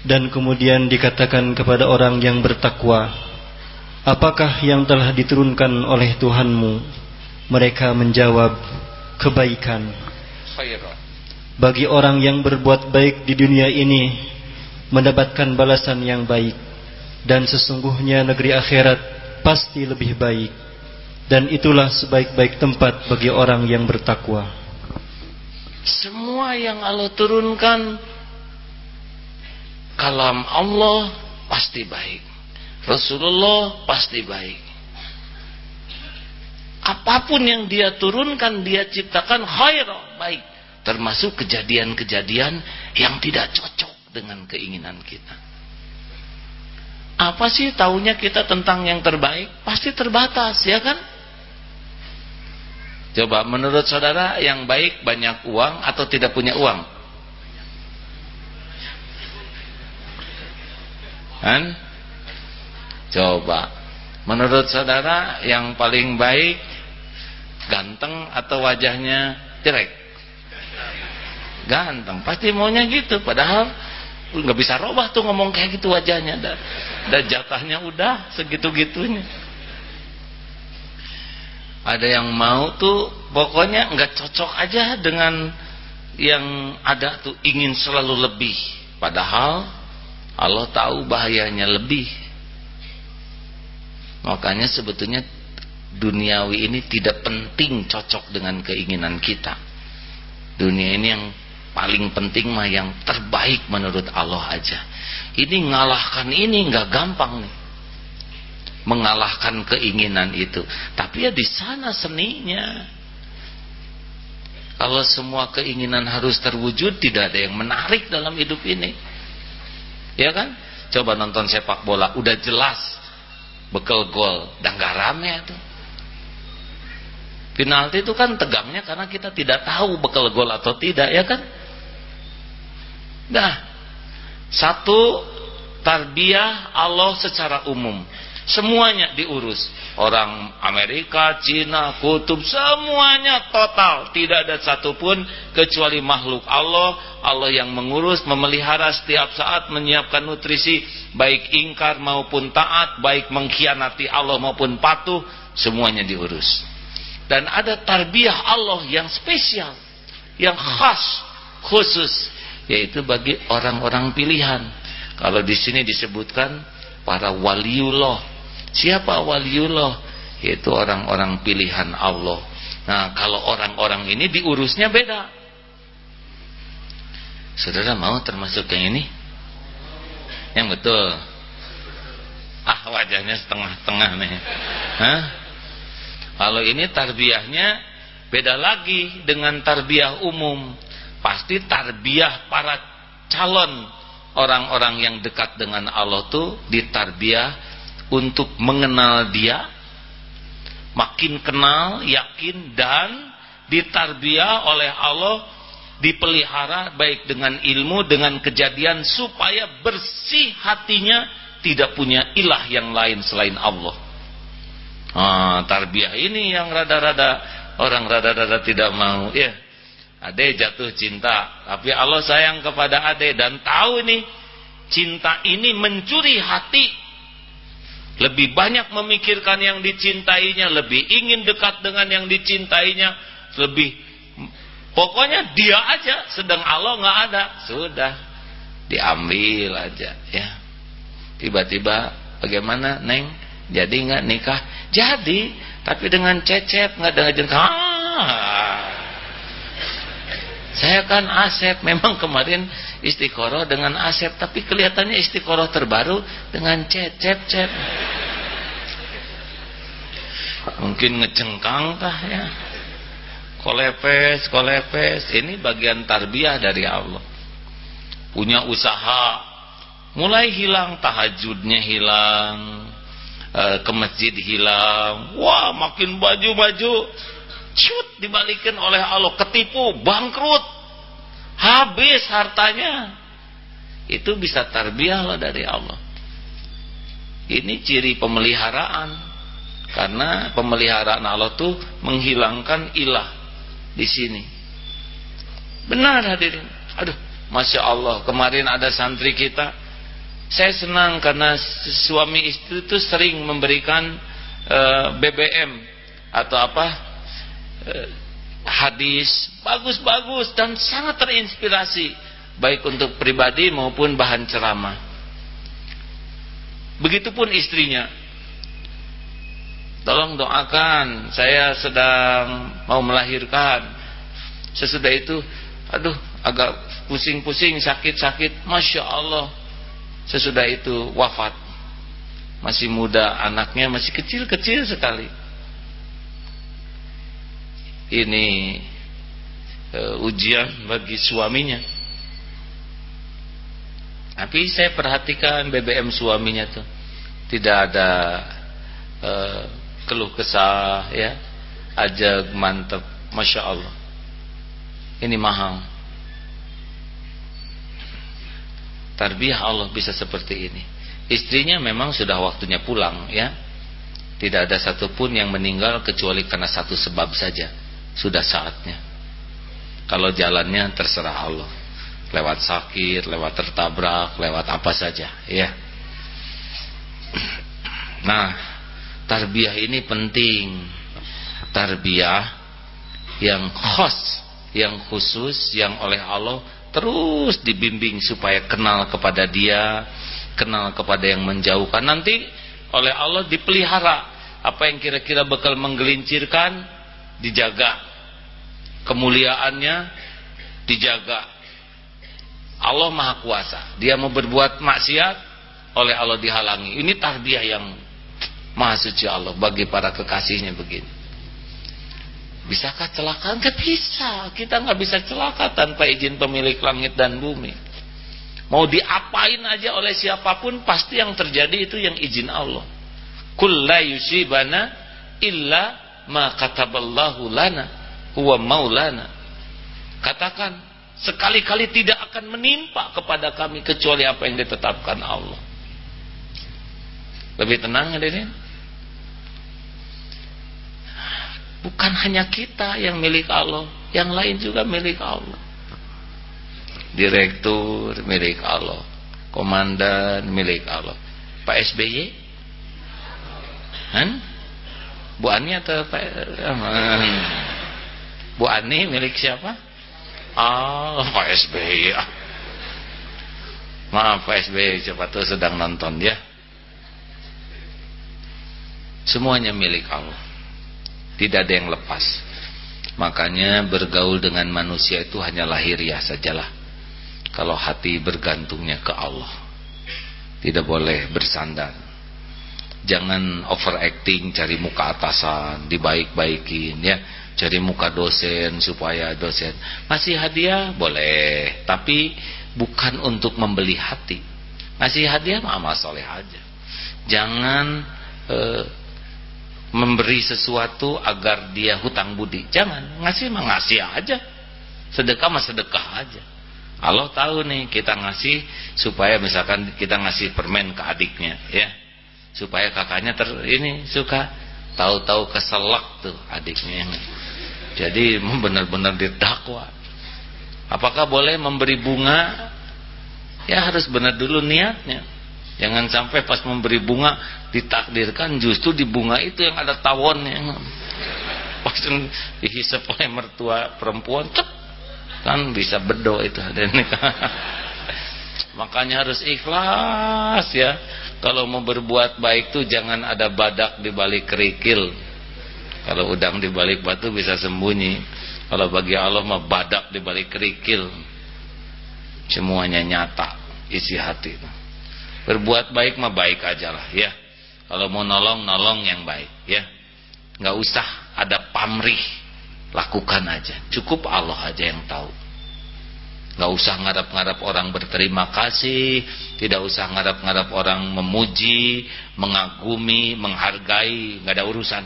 Dan kemudian dikatakan kepada orang yang bertakwa Apakah yang telah diturunkan oleh Tuhanmu? Mereka menjawab Kebaikan. Bagi orang yang berbuat baik di dunia ini mendapatkan balasan yang baik. Dan sesungguhnya negeri akhirat pasti lebih baik. Dan itulah sebaik-baik tempat bagi orang yang bertakwa. Semua yang Allah turunkan kalam Allah pasti baik Rasulullah pasti baik apa pun yang dia turunkan dia ciptakan khairah baik termasuk kejadian-kejadian yang tidak cocok dengan keinginan kita apa sih taunya kita tentang yang terbaik? Pasti terbatas, ya kan? Coba menurut saudara yang baik banyak uang atau tidak punya uang? Kan? Coba. Menurut saudara yang paling baik ganteng atau wajahnya jelek? Ganteng. Pasti maunya gitu. Padahal nggak bisa robah tuh ngomong kayak gitu wajahnya. Dan, dan jatahnya udah segitu-gitunya. Ada yang mau tuh pokoknya nggak cocok aja dengan yang ada tuh ingin selalu lebih. Padahal Allah tahu bahayanya lebih Makanya sebetulnya duniawi ini tidak penting cocok dengan keinginan kita. Dunia ini yang paling penting mah yang terbaik menurut Allah aja. Ini ngalahkan ini nggak gampang nih. Mengalahkan keinginan itu. Tapi ya di sana seninya. Kalau semua keinginan harus terwujud tidak ada yang menarik dalam hidup ini. Ya kan? Coba nonton sepak bola udah jelas bekal gol. Dan gak rame tuh penalti itu kan tegangnya karena kita tidak tahu bekal gol atau tidak ya kan? Nah satu tarbiyah Allah secara umum semuanya diurus. Orang Amerika, Cina, kutub semuanya total. Tidak ada satupun kecuali makhluk Allah. Allah yang mengurus, memelihara setiap saat menyiapkan nutrisi baik ingkar maupun taat baik mengkhianati Allah maupun patuh semuanya diurus. Dan ada tarbiyah Allah yang spesial yang khas khusus yaitu bagi orang-orang pilihan. Kalau di sini disebutkan para waliullah Siapa waliullah? Yaitu orang-orang pilihan Allah. Nah, kalau orang-orang ini diurusnya beda. Saudara mau termasuk yang ini? Yang betul. Ah, wajahnya setengah-setengah nih. Hah? Kalau ini tarbiyahnya beda lagi dengan tarbiyah umum. Pasti tarbiyah para calon orang-orang yang dekat dengan Allah tuh ditarbiyah untuk mengenal dia makin kenal, yakin dan ditarbiah oleh Allah dipelihara baik dengan ilmu dengan kejadian supaya bersih hatinya tidak punya ilah yang lain selain Allah. Ah, tarbiyah ini yang rada-rada orang rada-rada tidak mau ya. Ade jatuh cinta tapi Allah sayang kepada ade dan tahu ini cinta ini mencuri hati lebih banyak memikirkan yang dicintainya, lebih ingin dekat dengan yang dicintainya, lebih pokoknya dia aja, sedang Allah nggak ada, sudah diambil aja ya. Tiba-tiba bagaimana Neng? Jadi nggak nikah? Jadi, tapi dengan cecep nggak dengan jengkal. Ah. Saya kan Asep, memang kemarin istiqoroh dengan Asep tapi kelihatannya istiqoroh terbaru dengan cecep-cep mungkin ngecengkang tah ya? Kolepes kolepes. Ini bagian tarbiyah dari Allah. Punya usaha. Mulai hilang tahajudnya hilang e, ke masjid hilang. Wah makin baju-baju cut dibalikin oleh Allah. Ketipu bangkrut. Habis hartanya. Itu bisa tarbiyah loh dari Allah. Ini ciri pemeliharaan. Karena pemeliharaan Allah tuh menghilangkan ilah di sini. Benar hadirin. Aduh masya Allah kemarin ada santri kita. Saya senang karena suami istri itu sering memberikan uh, eh, BBM atau apa hadis bagus-bagus dan sangat terinspirasi baik untuk pribadi maupun bahan ceramah. Begitupun istrinya. Tolong doakan, saya sedang mau melahirkan. Sesudah itu, aduh agak pusing-pusing, sakit-sakit. Masya Allah. Sesudah itu wafat. Masih muda, anaknya masih kecil-kecil sekali ini uh, ujian bagi suaminya. Tapi saya perhatikan BBM suaminya tuh. Tidak ada uh, keluh kesah ya. Aja mantap, masya Allah. Ini mahal. Tarbiyah Allah bisa seperti ini. Istrinya memang sudah waktunya pulang ya. Tidak ada satupun yang meninggal kecuali karena satu sebab saja. Sudah saatnya. Kalau jalannya terserah Allah. Lewat sakit, lewat tertabrak, lewat apa saja ya. Nah, tarbiyah ini penting. Tarbiyah yang khas, yang khusus, yang oleh Allah terus dibimbing supaya kenal kepada dia kenal kepada yang menjauhkan nanti oleh Allah dipelihara apa yang kira-kira bakal menggelincirkan dijaga kemuliaannya dijaga Allah maha kuasa dia mau berbuat maksiat oleh Allah dihalangi ini tarbiyah yang maha suci Allah bagi para kekasihnya begini Bisakah celaka? Enggak bisa. Kita nggak bisa celaka tanpa izin pemilik langit dan bumi. Mau diapain aja oleh siapa pun pasti yang terjadi itu yang izin Allah. Kul la yusibana illa ma kataballahu lana huwa maulana. Katakan sekali-kali tidak akan menimpa kepada kami kecuali apa yang ditetapkan Allah. Lebih tenang hadirin? Bukan hanya kita yang milik Allah, yang lain juga milik Allah. Direktur milik Allah, komandan milik Allah. Pak SBY? Han? Bu Ani atau Pak Bu Ani milik siapa? Ah, Pak SBY. Maaf Pak SBY, cepat tuh sedang nonton ya. Semuanya milik Allah tidak ada yang lepas makanya bergaul dengan manusia itu hanya lahiriah sajalah kalau hati bergantungnya ke Allah tidak boleh bersandar jangan overacting cari muka atasan dibaik-baikin ya cari muka dosen supaya dosen masih hadiah boleh tapi bukan untuk membeli hati ngasih hadiah amal soleh aja jangan eh, memberi sesuatu agar dia hutang budi. Jangan, ngasih mah ngasih aja. Sedekah mah sedekah aja. Allah tahu nih kita ngasih supaya misalkan kita ngasih permen ke adiknya ya. Supaya kakaknya ter ini suka tahu-tahu keselak tuh adiknya. Jadi benar-benar didakwa. Apakah boleh memberi bunga? Ya harus benar dulu niatnya. Jangan sampai pas memberi bunga ditakdirkan justru di bunga itu yang ada tawonnya. Pas dihisap oleh mertua perempuan, cep, kan bisa bedo itu. [laughs] Makanya harus ikhlas ya. Kalau mau berbuat baik tuh jangan ada badak di balik kerikil. Kalau udang di balik batu bisa sembunyi. Kalau bagi Allah mah badak di balik kerikil. Semuanya nyata isi hati berbuat baik mah baik aja lah ya kalau mau nolong nolong yang baik ya nggak usah ada pamrih lakukan aja cukup Allah aja yang tahu nggak usah ngarap-ngarap orang berterima kasih tidak usah ngarap-ngarap orang memuji mengagumi menghargai nggak ada urusan.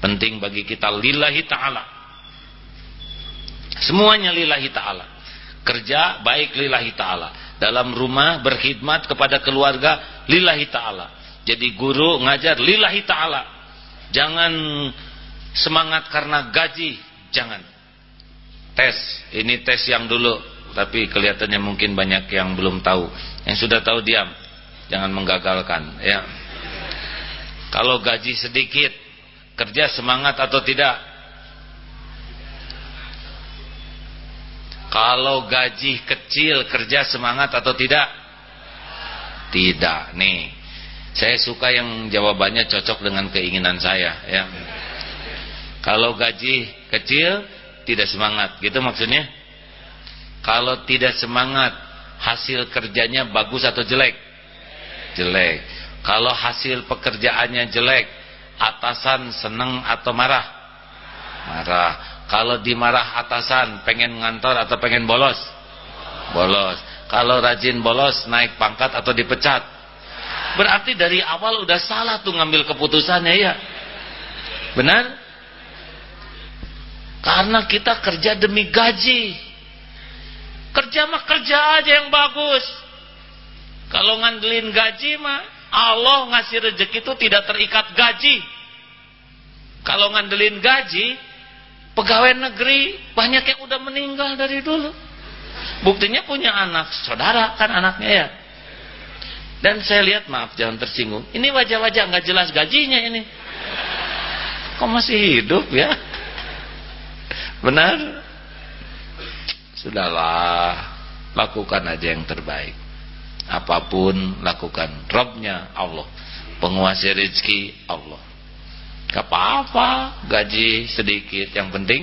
Penting bagi kita lillahi ta'ala. Semuanya lillahi ta'ala. Kerja baik lillahi ta'ala. Dalam rumah berkhidmat kepada keluarga lillahi ta'ala. Jadi guru ngajar lillahi ta'ala. Jangan semangat karena gaji jangan. Tes ini tes yang dulu tapi kelihatannya mungkin banyak yang belum tahu yang sudah tahu diam jangan menggagalkan ya kalau gaji sedikit kerja semangat atau tidak Kalau gaji kecil kerja semangat atau tidak? Tidak. Nih, saya suka yang jawabannya cocok dengan keinginan saya. Ya. Kalau gaji kecil tidak semangat, gitu maksudnya? Kalau tidak semangat, hasil kerjanya bagus atau jelek? Jelek. Kalau hasil pekerjaannya jelek, atasan senang atau marah? Marah kalau dimarah atasan, pengen ngantor atau pengen bolos? Bolos. Kalau rajin bolos, naik pangkat atau dipecat? Berarti dari awal udah salah tuh ngambil keputusannya ya. Benar? Karena kita kerja demi gaji. Kerja mah kerja aja yang bagus. Kalau ngandelin gaji mah Allah ngasih rezeki itu tidak terikat gaji. Kalau ngandelin gaji, pegawai negeri banyak yang udah meninggal dari dulu. Buktinya punya anak, saudara kan anaknya ya. Dan saya lihat, maaf jangan tersinggung. Ini wajah-wajah nggak jelas gajinya ini. Kok masih hidup ya? Benar? Sudahlah, lakukan aja yang terbaik. Apa pun lakukan. Robnya Allah. Penguasa rezeki Allah. Gak apa-apa, gaji sedikit. Yang penting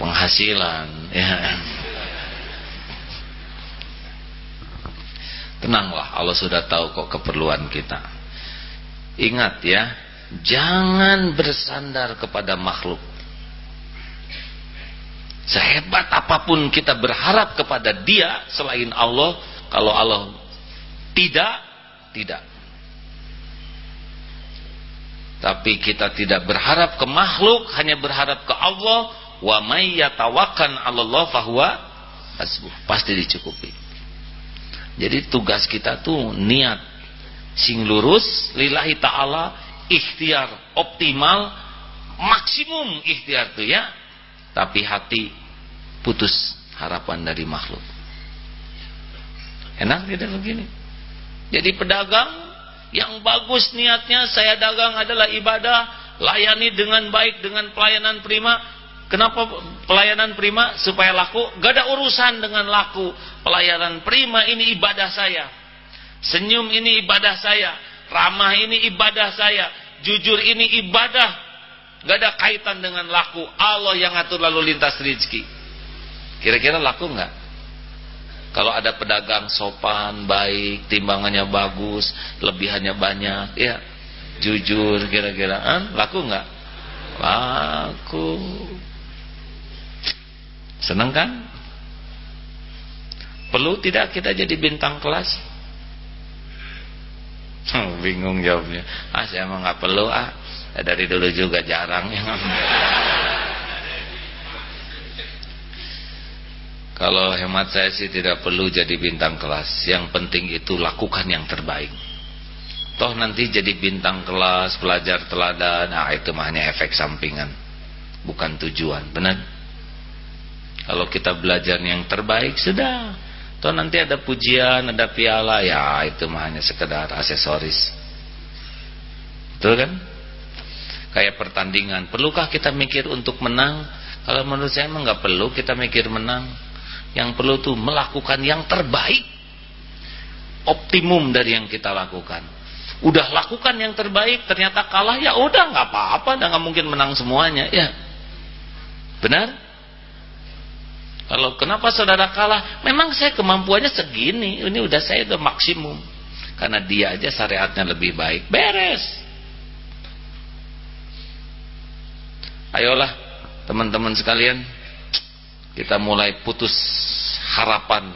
penghasilan. Ya. Tenanglah, Allah sudah tahu kok keperluan kita. Ingat ya, jangan bersandar kepada makhluk. Sehebat apa pun kita berharap kepada dia selain Allah, kalau Allah tidak, tidak. Tapi kita tidak berharap ke makhluk, hanya berharap ke Allah. Wa may yatawakkan 'ala Allah fahuwa Pasti dicukupi. Jadi tugas kita tuh niat sing lurus lillahi taala ikhtiar optimal maksimum ikhtiar tuh ya. Tapi hati putus harapan dari makhluk. Enak tidak begini. Jadi pedagang yang bagus niatnya saya dagang adalah ibadah, layani dengan baik dengan pelayanan prima, Kenapa pelayanan prima? Supaya laku. Gak ada urusan dengan laku. Pelayanan prima ini ibadah saya. Senyum ini ibadah saya. Ramah ini ibadah saya. Jujur ini ibadah. Gak ada kaitan dengan laku. Allah yang ngatur lalu lintas rezeki. Kira-kira laku nggak? Kalau ada pedagang sopan, baik, timbangannya bagus, lebihannya banyak, ya jujur kira-kira, laku nggak? Laku. Senang kan? Perlu tidak kita jadi bintang kelas? Hmm, bingung jawabnya. Ah saya emang nggak perlu ah. Dari dulu juga jarang ya. [laughs] Kalau hemat saya sih tidak perlu jadi bintang kelas. Yang penting itu lakukan yang terbaik. Toh nanti jadi bintang kelas, pelajar teladan, nah itu mah hanya efek sampingan. Bukan tujuan, benar? Kalau kita belajar yang terbaik sudah. Toh nanti ada pujian, ada piala, ya itu mah hanya sekedar aksesoris. Betul kan? Kayak pertandingan, perlukah kita mikir untuk menang? Kalau menurut saya emang nggak perlu kita mikir menang. Yang perlu tuh melakukan yang terbaik. Optimum dari yang kita lakukan. Udah lakukan yang terbaik, ternyata kalah ya udah nggak apa-apa, nggak mungkin menang semuanya, ya. Benar? Kalau kenapa saudara kalah? Memang saya kemampuannya segini. Ini udah saya udah maksimum. Karena dia aja syariatnya lebih baik. Beres. Ayolah teman-teman sekalian. Kita mulai putus harapan.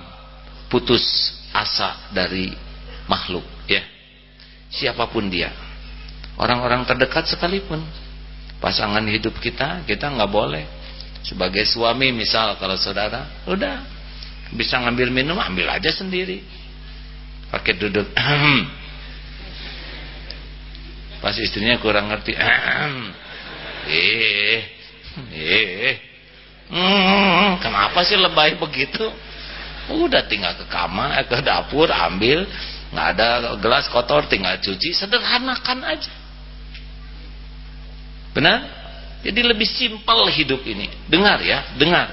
Putus asa dari makhluk. ya Siapa pun dia. Orang-orang terdekat sekalipun. Pasangan hidup kita, kita nggak boleh sebagai suami misal kalau saudara, udah bisa ngambil minum ambil aja sendiri. Pakai duduk. Pas istrinya kurang ngerti. Eh, eh, hmm, kenapa sih lebay begitu? Udah tinggal ke kamar, eh, ke dapur ambil, nggak ada gelas kotor tinggal cuci, sederhanakan aja. Benar? Jadi lebih simpel hidup ini. Dengar ya, dengar.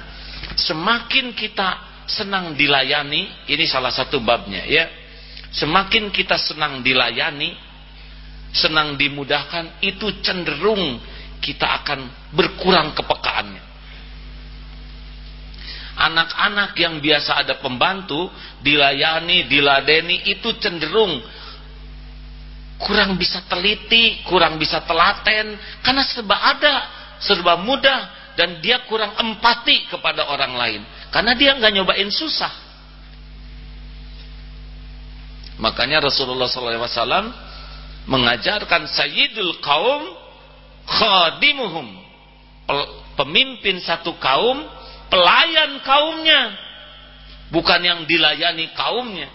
Semakin kita senang dilayani, ini salah satu babnya ya. Semakin kita senang dilayani, senang dimudahkan, itu cenderung kita akan berkurang kepekaannya. Anak-anak yang biasa ada pembantu, dilayani, diladeni, itu cenderung kurang bisa teliti, kurang bisa telaten, karena serba ada serba mudah dan dia kurang empati kepada orang lain karena dia nggak nyobain susah Makanya Rasulullah SAW mengajarkan sayyidul kaum khadimuhum. Pemimpin satu kaum, pelayan kaumnya. Bukan yang dilayani kaumnya.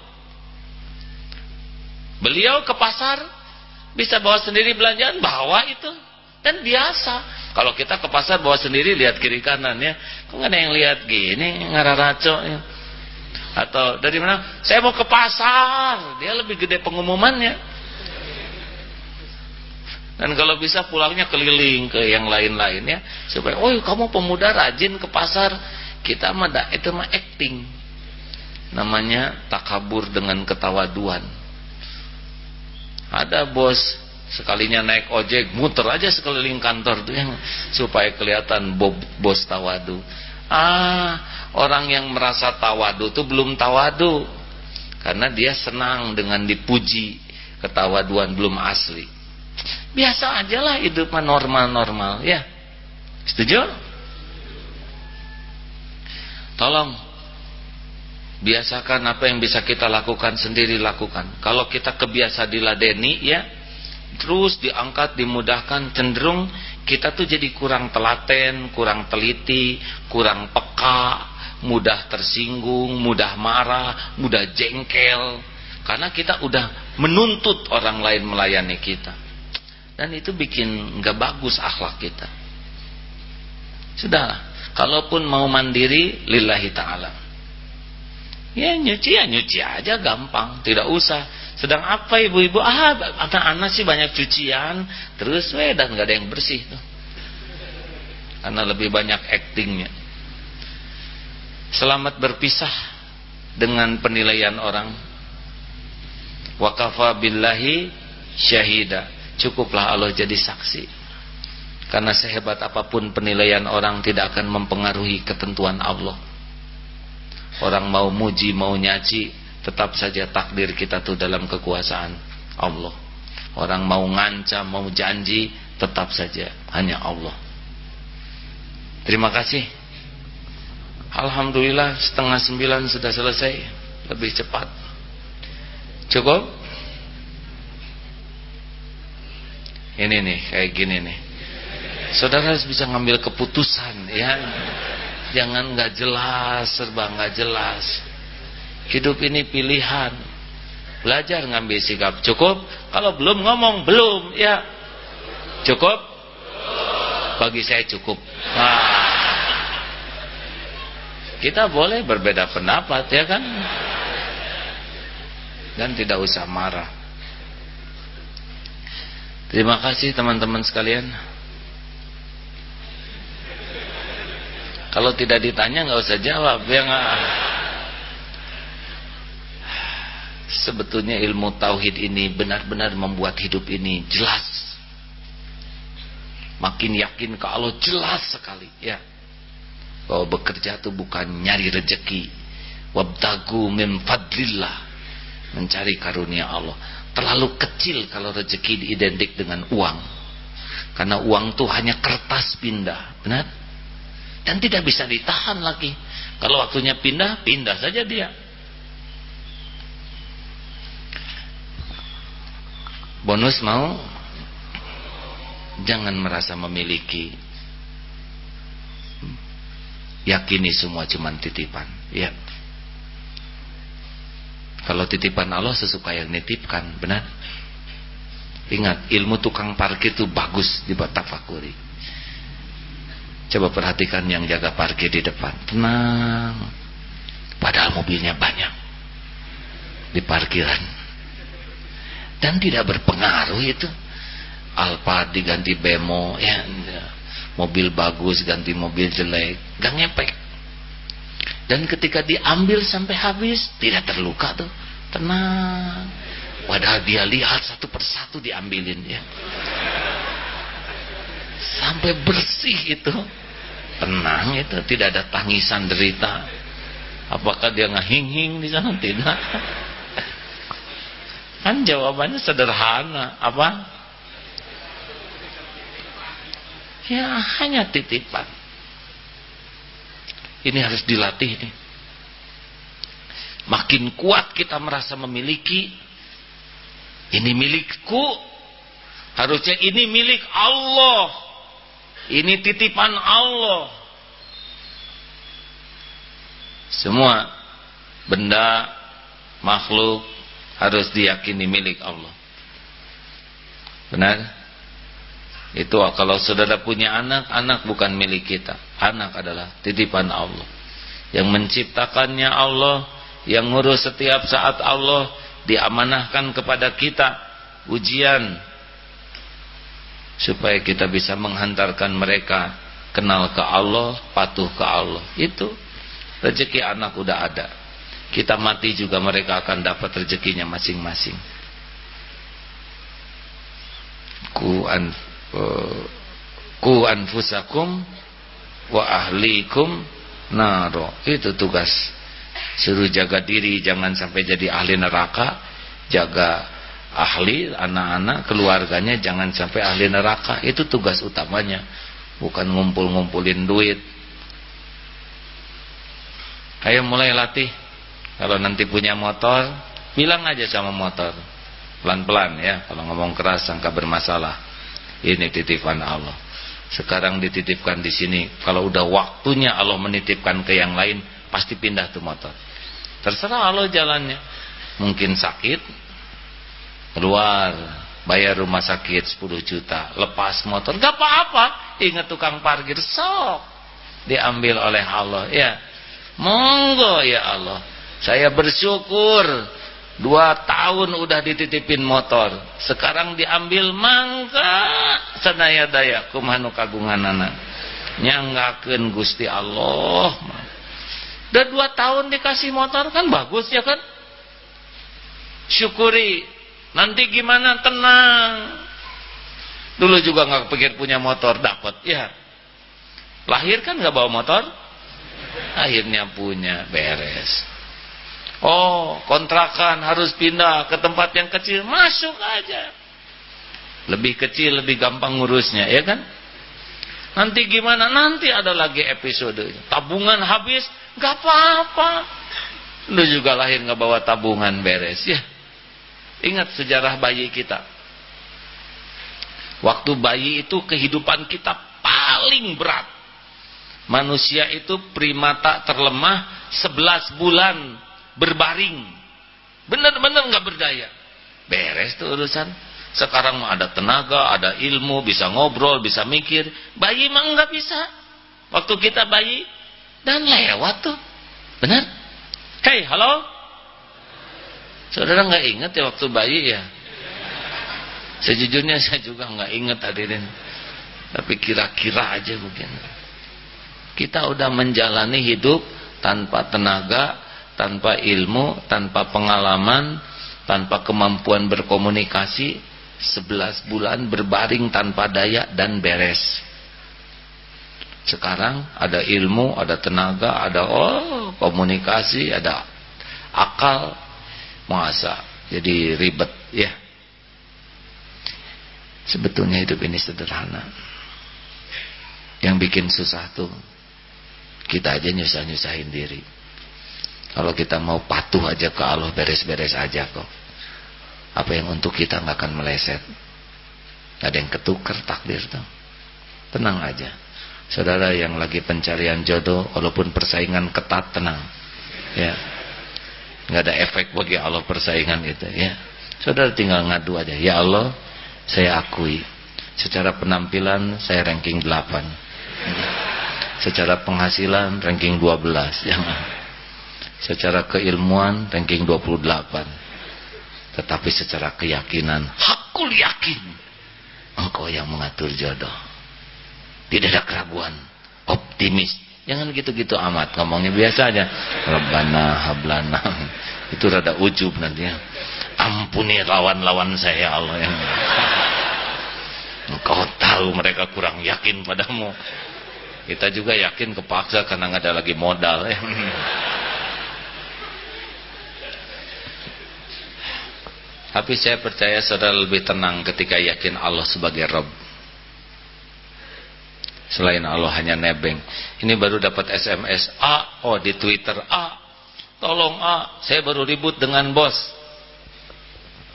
Beliau ke pasar bisa bawa sendiri belanjaan, bawa itu. Dan biasa. Kalau kita ke pasar bawa sendiri lihat kiri kanan ya. Kok nggak ada yang lihat gini ngararaco ya. Atau dari mana? Saya mau ke pasar. Dia lebih gede pengumumannya. Dan kalau bisa pulangnya keliling ke yang lain-lainnya supaya oh kamu pemuda rajin ke pasar. Kita mah itu mah acting. Namanya takabur dengan ketawaduan. Ada bos sekalinya naik ojek muter aja sekeliling kantor tuh yang supaya kelihatan bos tawadu ah orang yang merasa tawadu tuh belum tawadu karena dia senang dengan dipuji ketawaduan belum asli biasa aja lah hidup normal-normal ya. Setuju? Tolong biasakan apa yang bisa kita lakukan sendiri lakukan. Kalau kita kebiasa diladeni ya terus diangkat dimudahkan cenderung kita tuh jadi kurang telaten kurang teliti kurang peka mudah tersinggung mudah marah mudah jengkel. Karena kita udah menuntut orang lain melayani kita dan itu bikin nggak bagus akhlak kita sudah kalaupun mau mandiri lillahi ta'ala ya nyuci ya nyuci aja gampang tidak usah sedang apa ibu-ibu? Ah, anak-anak sih banyak cucian, terus weh dan nggak ada yang bersih tuh. Karena lebih banyak aktingnya. Selamat berpisah dengan penilaian orang. Wakafa billahi syahida. Cukuplah Allah jadi saksi. Karena sehebat apa pun penilaian orang tidak akan mempengaruhi ketentuan Allah. Orang mau muji, mau nyaci, tetap saja takdir kita tuh dalam kekuasaan Allah. Orang mau ngancam mau janji tetap saja hanya Allah. Terima kasih. Alhamdulillah setengah sembilan sudah selesai. Lebih cepat. Cukup ini nih kayak gini nih saudara harus bisa ngambil keputusan ya jangan nggak jelas serba nggak jelas Hidup ini pilihan. Belajar ngambil sikap. Cukup? Kalau belum ngomong, belum. Ya. Cukup? Bagi saya cukup. Nah. Kita boleh berbeda pendapat, ya kan? Dan tidak usah marah. Terima kasih teman-teman sekalian. Kalau tidak ditanya nggak usah jawab, ya nggak. sebetulnya ilmu tauhid ini benar-benar membuat hidup ini jelas makin yakin ke Allah jelas sekali ya bahwa bekerja itu bukan nyari rejeki wabtagu min fadlillah mencari karunia Allah terlalu kecil kalau rejeki diidentik dengan uang karena uang itu hanya kertas pindah benar dan tidak bisa ditahan lagi kalau waktunya pindah pindah saja dia Bonus mau? Jangan merasa memiliki. Yakini semua cuma titipan. Ya. Kalau titipan Allah sesuka yang nitipkan, benar? Ingat, ilmu tukang parkir itu bagus dibuat tafakuri. Coba perhatikan yang jaga parkir di depan. Tenang. Padahal mobilnya banyak. Di parkiran dan tidak berpengaruh itu Alphard diganti Bemo ya mobil bagus ganti mobil jelek gak ngepek dan ketika diambil sampai habis tidak terluka tuh. Tenang. Padahal dia lihat satu persatu diambilin ya. Sampai bersih itu. Tenang itu tidak ada tangisan derita. Apakah dia ngahing-hing di sana? Tidak. Kan jawabannya sederhana. Apa? Ya hanya titipan. Ini harus dilatih nih. Makin kuat kita merasa memiliki, Ini milikku. Harusnya ini milik Allah. Ini titipan Allah. Semua benda, makhluk harus diyakini milik Allah. Benar? Itu kalau saudara punya anak, anak bukan milik kita. Anak adalah titipan Allah. Yang menciptakannya Allah, yang ngurus setiap saat Allah, diamanahkan kepada kita ujian supaya kita bisa menghantarkan mereka kenal ke Allah, patuh ke Allah. Itu rezeki anak udah ada. Kita mati juga mereka akan dapat rezekinya masing-masing. Ku ku anfusakum wa ahlikum naro. Itu tugas. Suruh jaga diri jangan sampai jadi ahli neraka. Jaga ahli anak-anak keluarganya jangan sampai ahli neraka. Itu tugas utamanya. Bukan ngumpul-ngumpulin duit. Ayo mulai latih. Kalau nanti punya motor bilang aja sama motor. Pelan-pelan ya kalau ngomong keras sangka bermasalah ini titipan Allah. Sekarang dititipkan di sini. Kalau udah waktunya Allah menitipkan ke yang lain, pasti pindah tuh motor. Terserah Allah jalannya. Mungkin sakit, keluar, bayar rumah sakit 10 juta, lepas motor, gak apa-apa. Ingat tukang parkir, sok diambil oleh Allah. Ya, monggo ya Allah. Saya bersyukur Dua tahun udah dititipin motor. Sekarang diambil mangga sadaya daya kumanu kagungan anak. Nyanggakeun Gusti Allah. Udah dua tahun dikasih motor kan bagus ya kan? Syukuri. Nanti gimana tenang. Dulu juga nggak pikir punya motor dapat ya. Lahir kan nggak bawa motor? Akhirnya punya beres. Oh, kontrakan harus pindah ke tempat yang kecil, masuk aja. Lebih kecil, lebih gampang ngurusnya, ya kan? Nanti gimana? Nanti ada lagi episode. Tabungan habis, gak apa-apa. Lu juga lahir gak bawa tabungan beres, ya. Ingat sejarah bayi kita. Waktu bayi itu kehidupan kita paling berat. Manusia itu primata terlemah 11 bulan berbaring. Benar-benar nggak berdaya. Beres tuh urusan. Sekarang ada tenaga, ada ilmu, bisa ngobrol, bisa mikir. Bayi mah nggak bisa. Waktu kita bayi dan lewat tuh. Benar? Hei, halo? Saudara nggak ingat ya waktu bayi ya? Sejujurnya saya juga nggak ingat hadirin. Tapi kira-kira aja mungkin. Kita udah menjalani hidup tanpa tenaga, tanpa ilmu, tanpa pengalaman, tanpa kemampuan berkomunikasi, 11 bulan berbaring tanpa daya dan beres. Sekarang ada ilmu, ada tenaga, ada oh komunikasi, ada akal, masa jadi ribet ya. Sebetulnya hidup ini sederhana. Yang bikin susah tuh kita aja nyusah-nyusahin diri. Kalau kita mau patuh aja ke Allah beres-beres aja kok. Apa yang untuk kita nggak akan meleset. Gak ada yang ketukar takdir tuh. Tenang aja. Saudara yang lagi pencarian jodoh, walaupun persaingan ketat, tenang. Ya, nggak ada efek bagi Allah persaingan itu. Ya, saudara tinggal ngadu aja. Ya Allah, saya akui. Secara penampilan saya ranking 8 Secara penghasilan ranking 12 [laughs] Jangan secara keilmuan ranking 28 tetapi secara keyakinan hakul yakin engkau yang mengatur jodoh. Tidak ada keraguan optimis. Jangan gitu-gitu amat ngomongnya biasa aja Rabbana hablana. [laughs] Itu rada ujub nanti ya. Ampuni lawan-lawan saya ya Allah yang engkau tahu mereka kurang yakin padamu. Kita juga yakin kepaksa karena nggak ada lagi modal ya [laughs] Tapi saya percaya saudara lebih tenang ketika yakin Allah sebagai Rabb. Selain Allah hanya nebeng. Ini baru dapat SMS A, oh di Twitter A. Tolong A, saya baru ribut dengan bos.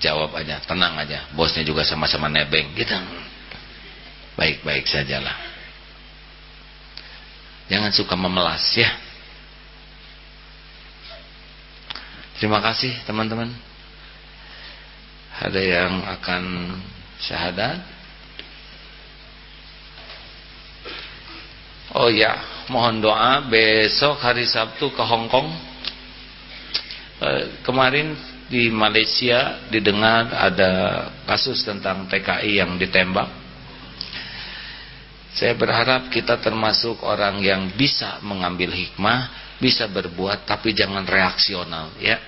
jawab aja tenang aja bosnya juga sama-sama nebeng gitu baik-baik sajalah jangan suka memelas ya terima kasih teman-teman ada yang akan syahadat oh ya mohon doa besok hari Sabtu ke Hong Kong eh, kemarin di Malaysia didengar ada kasus tentang TKI yang ditembak. Saya berharap kita termasuk orang yang bisa mengambil hikmah, bisa berbuat tapi jangan reaksional ya.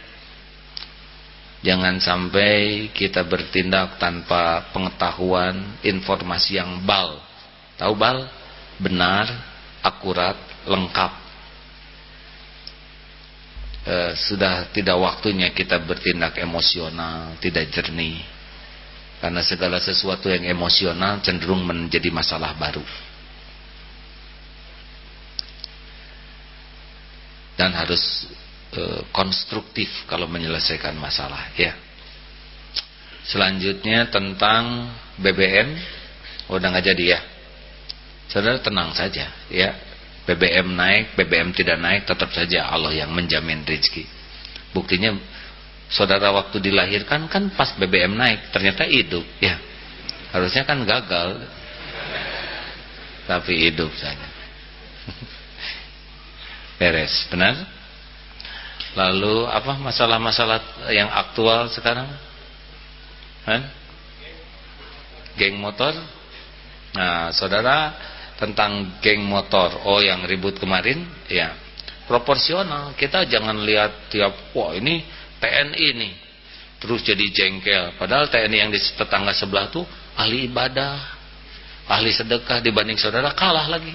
Jangan sampai kita bertindak tanpa pengetahuan, informasi yang bal. Tahu bal? Benar, akurat, lengkap eh, sudah tidak waktunya kita bertindak emosional, tidak jernih. Karena segala sesuatu yang emosional cenderung menjadi masalah baru. Dan harus eh, konstruktif kalau menyelesaikan masalah, ya. Selanjutnya tentang BBM, oh, udah nggak jadi ya. Saudara tenang saja, ya BBM naik, BBM tidak naik, tetap saja Allah yang menjamin rezeki. Buktinya saudara waktu dilahirkan kan pas BBM naik, ternyata hidup, ya. Harusnya kan gagal. Tapi hidup saja. [laughs] Beres, benar? Lalu apa masalah-masalah yang aktual sekarang? Hah? Geng motor? Nah, saudara tentang geng motor. Oh yang ribut kemarin? Ya. Proporsional. Kita jangan lihat tiap wah ini TNI nih. Terus jadi jengkel. Padahal TNI yang di tetangga sebelah tuh ahli ibadah ahli sedekah dibanding saudara kalah lagi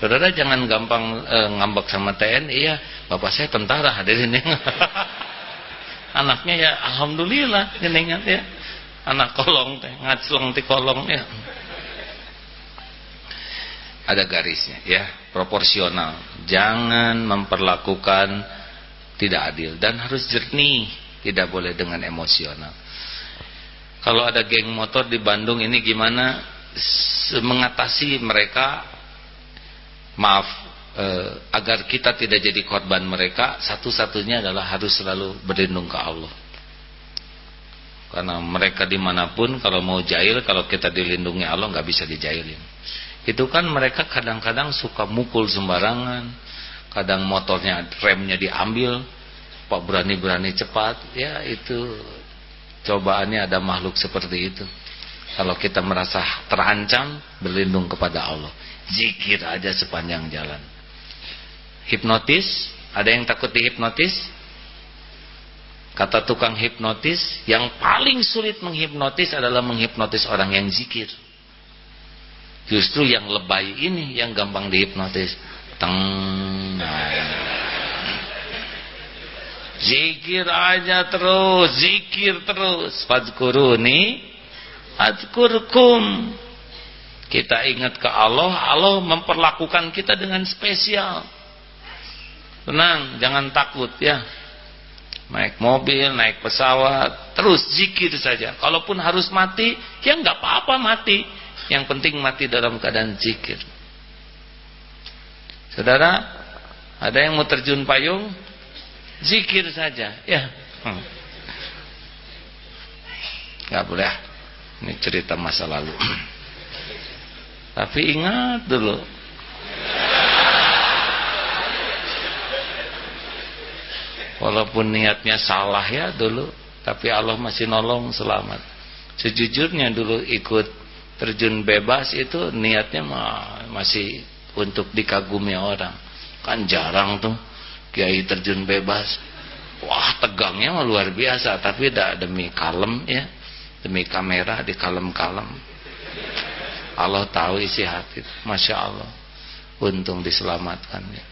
saudara jangan gampang e, ngambek sama TNI ya. Bapak saya tentara hadirin ya [laughs] anaknya ya alhamdulillah jenengan ya. Anak kolong teh ngacleng ti kolong ya. Ada garisnya ya proporsional. Jangan memperlakukan tidak adil dan harus jernih tidak boleh dengan emosional. Kalau ada geng motor di Bandung ini gimana? Mengatasi mereka maaf eh, agar kita tidak jadi korban mereka satu-satunya adalah harus selalu berlindung ke Allah. Karena mereka di mana pun kalau mau jahil kalau kita dilindungi Allah nggak bisa dijailin. Itu kan mereka kadang-kadang suka mukul sembarangan kadang motornya remnya diambil pak berani-berani cepat ya itu cobaannya ada makhluk seperti itu. Kalau kita merasa terancam berlindung kepada Allah zikir aja sepanjang jalan hipnotis ada yang takut dihipnotis kata tukang hipnotis yang paling sulit menghipnotis adalah menghipnotis orang yang zikir Justru yang lebay ini yang gampang dihipnotis. Teng. Zikir aja terus, zikir terus. Fadkuruni adkurkum. Kita ingat ke Allah, Allah memperlakukan kita dengan spesial. Tenang, jangan takut ya. Naik mobil, naik pesawat, terus zikir saja. Kalaupun harus mati, ya nggak apa-apa mati. Yang penting mati dalam keadaan zikir. Saudara, ada yang mau terjun payung? Zikir saja, ya. Hmm. Boleh. Ini cerita masa lalu. Tapi ingat dulu. Walaupun niatnya salah ya dulu, tapi Allah masih nolong selamat. Sejujurnya dulu ikut terjun bebas itu niatnya masih untuk dikagumi orang kan jarang tuh kiai terjun bebas wah tegangnya luar biasa tapi tidak demi kalem ya demi kamera di kalem-kalem Allah tahu isi hati Masya Allah. Untung diselamatkan ya.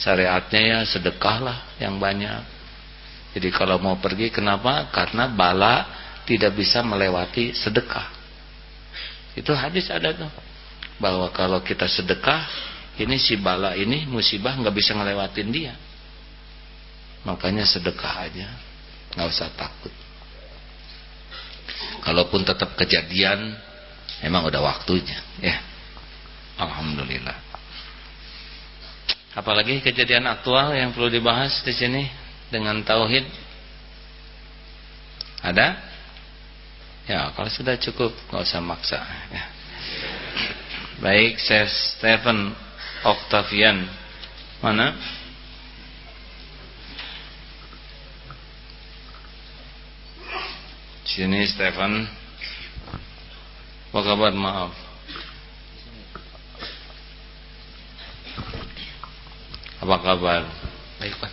Syariatnya ya sedekahlah yang banyak. Jadi kalau mau pergi kenapa? Karena bala tidak bisa melewati sedekah. Itu hadis ada tuh. Bahwa kalau kita sedekah, ini si bala ini musibah nggak bisa ngelewatin dia. Makanya sedekah aja. nggak usah takut. Kalaupun tetap kejadian emang udah waktunya ya. Alhamdulillah. Apalagi kejadian aktual yang perlu dibahas di sini dengan tauhid? Ada? Ya kalau sudah cukup nggak usah maksa ya. baik saya Stephen Octavian. Mana? Sini Stefan. Apa kabar? Maaf. Apa kabar? Baik, Pak.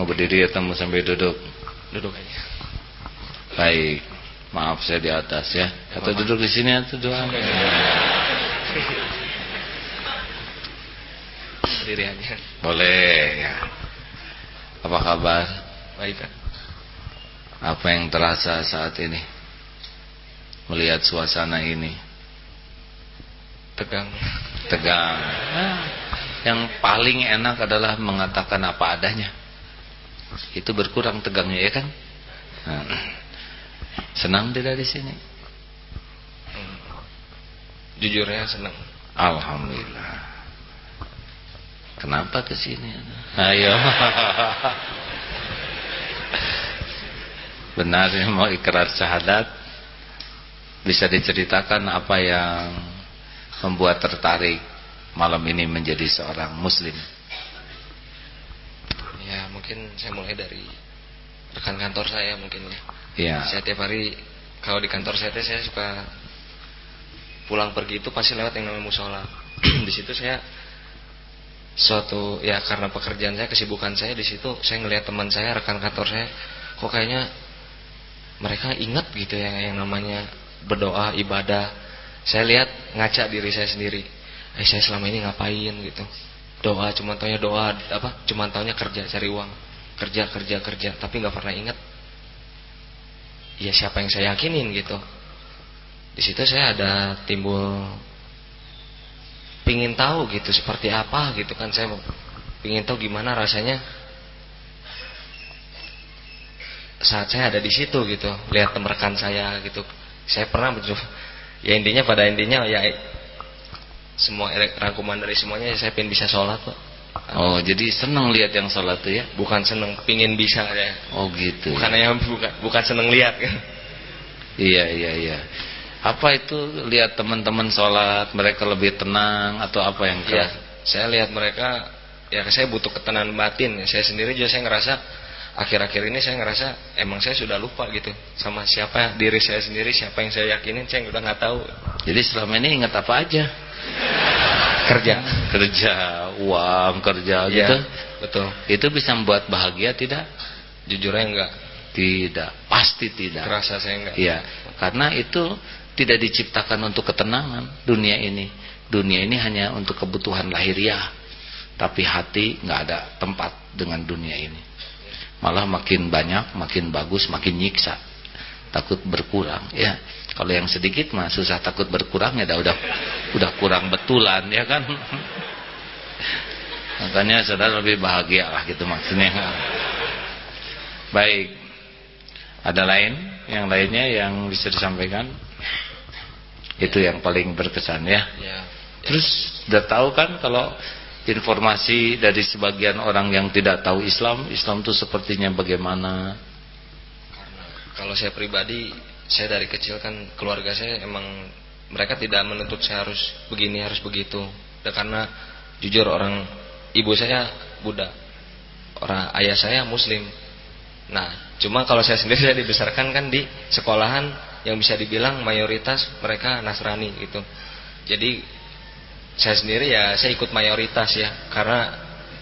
Mau berdiri atau mau sampai duduk? Duduk aja. Baik. Maaf saya di atas ya. Atau duduk di sini atau doang. [laughs] Berdiri aja. Boleh ya. Apa kabar? Baik, Pak. Apa yang terasa saat ini Melihat suasana ini. Tegang. Tegang. Yang paling enak adalah Mengatakan apa adanya. Itu berkurang tegangnya ya kan? Nah, Senang tidak di sini? Hmm. Jujurnya senang. Alhamdulillah. Kenapa ke sini? Ayo. [laughs] Benar mau ikrar syahadat bisa diceritakan apa yang membuat tertarik malam ini menjadi seorang muslim? Ya mungkin saya mulai dari rekan kantor saya mungkin ya. Ya. saya tiap hari kalau di kantor saya saya suka pulang pergi itu pasti lewat yang namanya musola. [clears throat] Di situ saya suatu ya karena pekerjaan saya kesibukan saya di situ saya ngelihat teman saya rekan kantor saya kok kayaknya mereka ingat gitu ya yang namanya berdoa ibadah. Saya lihat ngaca diri saya sendiri. Eh saya selama ini ngapain gitu? Doa cuma taunya doa apa? Cuma taunya kerja cari uang. Kerja kerja kerja. Tapi nggak pernah ingat. Ya siapa yang saya yakinin gitu. Di situ saya ada timbul pingin tahu gitu seperti apa gitu kan. Saya pingin tahu gimana rasanya saat saya ada di situ gitu lihat teman rekan saya gitu saya pernah betul. Ya intinya pada intinya ya semua rangkuman dari semuanya ya saya pengen bisa sholat pak. Oh jadi seneng lihat yang sholat tuh ya? Bukan seneng pingin bisa ya. Oh gitu bukan ya. bukan bukan seneng lihat kan iya iya iya. Apa itu lihat teman-teman sholat mereka lebih tenang atau apa yang ya, saya lihat mereka ya saya butuh ketenangan batin. Saya sendiri juga saya ngerasa akhir-akhir ini saya ngerasa emang saya sudah lupa gitu sama siapa diri saya sendiri siapa yang saya yakinin saya udah nggak tahu. Jadi selama ini ingat apa aja? Kerja. Kerja uang kerja ya, gitu. betul. Itu bisa membuat bahagia tidak? Jujurnya enggak. Tidak pasti tidak. Terasa saya enggak. Iya karena itu tidak diciptakan untuk ketenangan dunia ini. Dunia ini hanya untuk kebutuhan lahiriah. Tapi hati nggak ada tempat dengan dunia ini malah makin banyak makin bagus makin nyiksa. Takut berkurang ya. Kalau yang sedikit mah susah takut berkurang ya udah udah kurang betulan ya kan? [laughs] Makanya saudara lebih bahagia lah gitu maksudnya. Baik. Ada lain? Yang lainnya yang bisa disampaikan? Itu yang paling berkesan ya, ya. terus udah tahu kan kalau informasi dari sebagian orang yang tidak tahu Islam, Islam itu sepertinya bagaimana? Karena kalau saya pribadi, saya dari kecil kan keluarga saya emang mereka tidak menuntut saya harus begini, harus begitu. Dan karena jujur orang ibu saya Buddha, orang ayah saya Muslim. Nah, cuma kalau saya sendiri [laughs] saya dibesarkan kan di sekolahan yang bisa dibilang mayoritas mereka Nasrani gitu. Jadi saya sendiri ya saya ikut mayoritas ya. Karena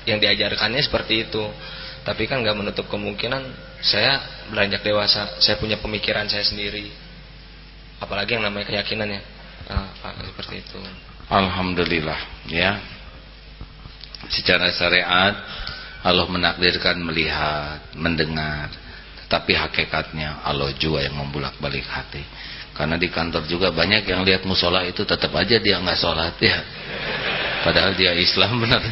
yang diajarkannya seperti itu. Tapi kan nggak menutup kemungkinan saya beranjak dewasa. Saya punya pemikiran saya sendiri. Apalagi yang namanya keyakinan ya. Nah, seperti itu. Alhamdulillah ya. Secara syariat Allah menakdirkan melihat mendengar. Tetapi hakikatnya Allah juga yang membulak balik hati karena di kantor juga banyak yang lihat musola itu tetap aja dia nggak sholat ya. Padahal dia Islam [laughs] benar.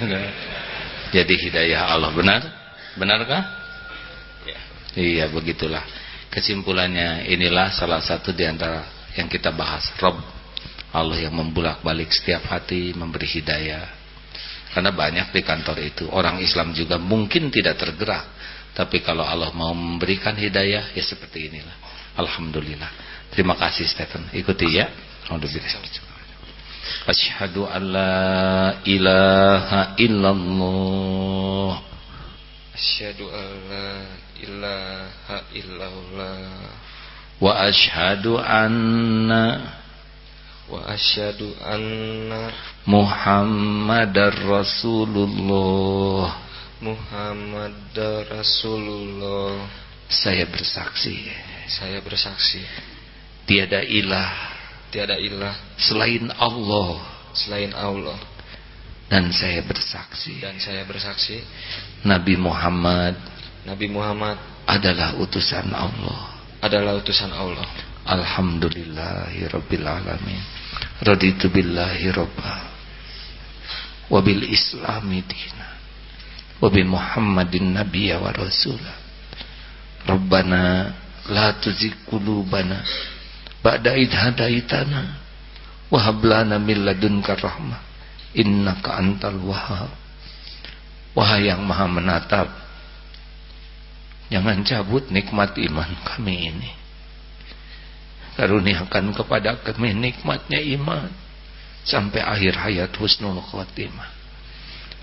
Jadi hidayah Allah benar? Benarkah? Ya. Iya begitulah. Kesimpulannya inilah salah satu di antara yang kita bahas. Rob Allah yang membulak-balik setiap hati, memberi hidayah. Karena banyak di kantor itu orang Islam juga mungkin tidak tergerak, tapi kalau Allah mau memberikan hidayah ya seperti inilah. Alhamdulillah. Terima kasih Stephen. Ikuti ya. Asyhadu an la ilaha illallah. Asyhadu an la ilaha illallah. Wa asyhadu anna Wa asyhadu anna Muhammadar Rasulullah. Muhammadar Rasulullah. Saya bersaksi. Saya bersaksi Tiada ilah. Tiada ilah. Selain Allah. Selain Allah. Dan saya bersaksi. Dan saya bersaksi. Nabi Muhammad Nabi Muhammad adalah utusan Allah. adalah utusan Allah. Alhamdulillahirabbil alamin raditu billahi rabba. Wa bil islami dina. Wa bi Muhammadin nabiyya wa rasula. Rabbana la tuzigh qulubana ba'da id hadaitana. Wa hab lana min ladunka rahmah. Innaka antal wahhab. Wahai yang maha menatap jangan cabut nikmat iman kami ini. Karuniakan kepada kami nikmatnya iman. Sampai akhir hayat husnul khotimah.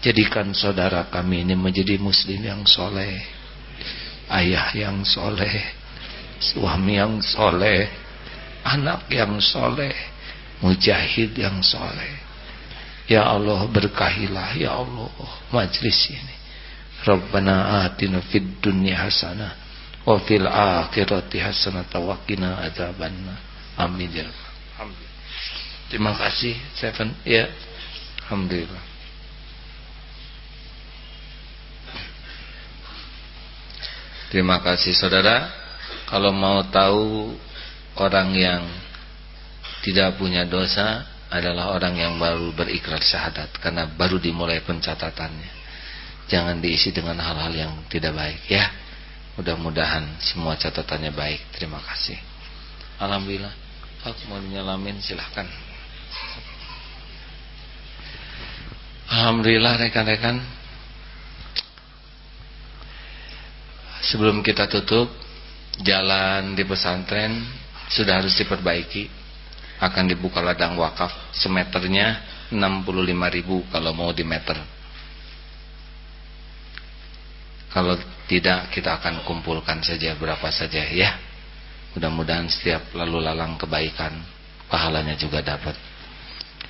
Jadikan saudara kami ini menjadi muslim yang soleh ayah yang soleh suami yang soleh anak yang soleh mujahid yang soleh. Ya Allah berkahilah ya Allah majlis ini. Rabbana atina fid dunya hasanah wa fil akhirati hasanah wa qina adzabannar. Amin ya terima kasih Seven. Ya alhamdulillah. Terima kasih saudara. Kalau mau tahu orang yang tidak punya dosa adalah orang yang baru berikrar syahadat karena baru dimulai pencatatannya. Jangan diisi dengan hal-hal yang tidak baik ya. Mudah-mudahan semua catatannya baik. Terima kasih. Alhamdulillah. Aku mau nyalamin silahkan. Alhamdulillah rekan-rekan. Sebelum kita tutup jalan di pesantren sudah harus diperbaiki. Akan dibuka ladang wakaf semeternya 65.000 kalau mau di meter. Kalau tidak kita akan kumpulkan saja berapa saja ya. Mudah-mudahan setiap lalu lalang kebaikan pahalanya juga dapat.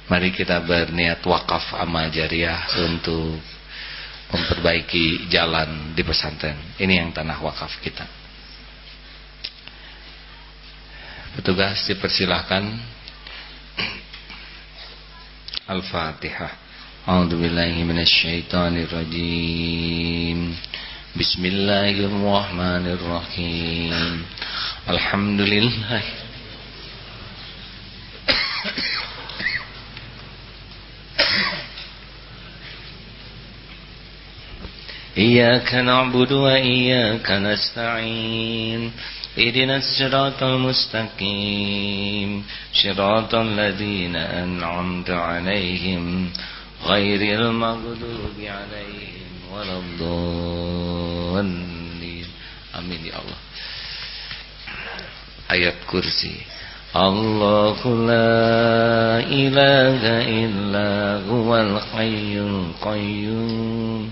Mari kita berniat wakaf amal jariah untuk memperbaiki jalan di pesantren. Ini yang tanah wakaf kita Petugas dipersilahkan. Al-Fatihah. A'udzu billahi minasyaitonir rajim Bismillahirrahmanirrahim. Alhamdulillah. Iyyaka na'budu wa iyyaka nasta'in اهدنا الصراط المستقيم. صراط الذين أنعمت عليهم غير المغضوب عليهم ولا الضالين. آمين يا الله. آيات كرسي. الله لا إله إلا هو الحي القيوم.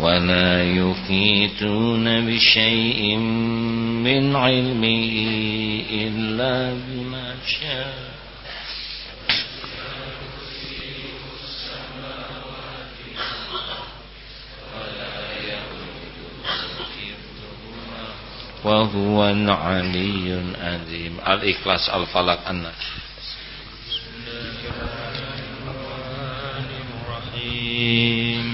ولا يفيتون بشيء من علمه إلا بما شاء وهو العلي العظيم. الإخلاص الفلق الناس بسم الله الرحمن الرحيم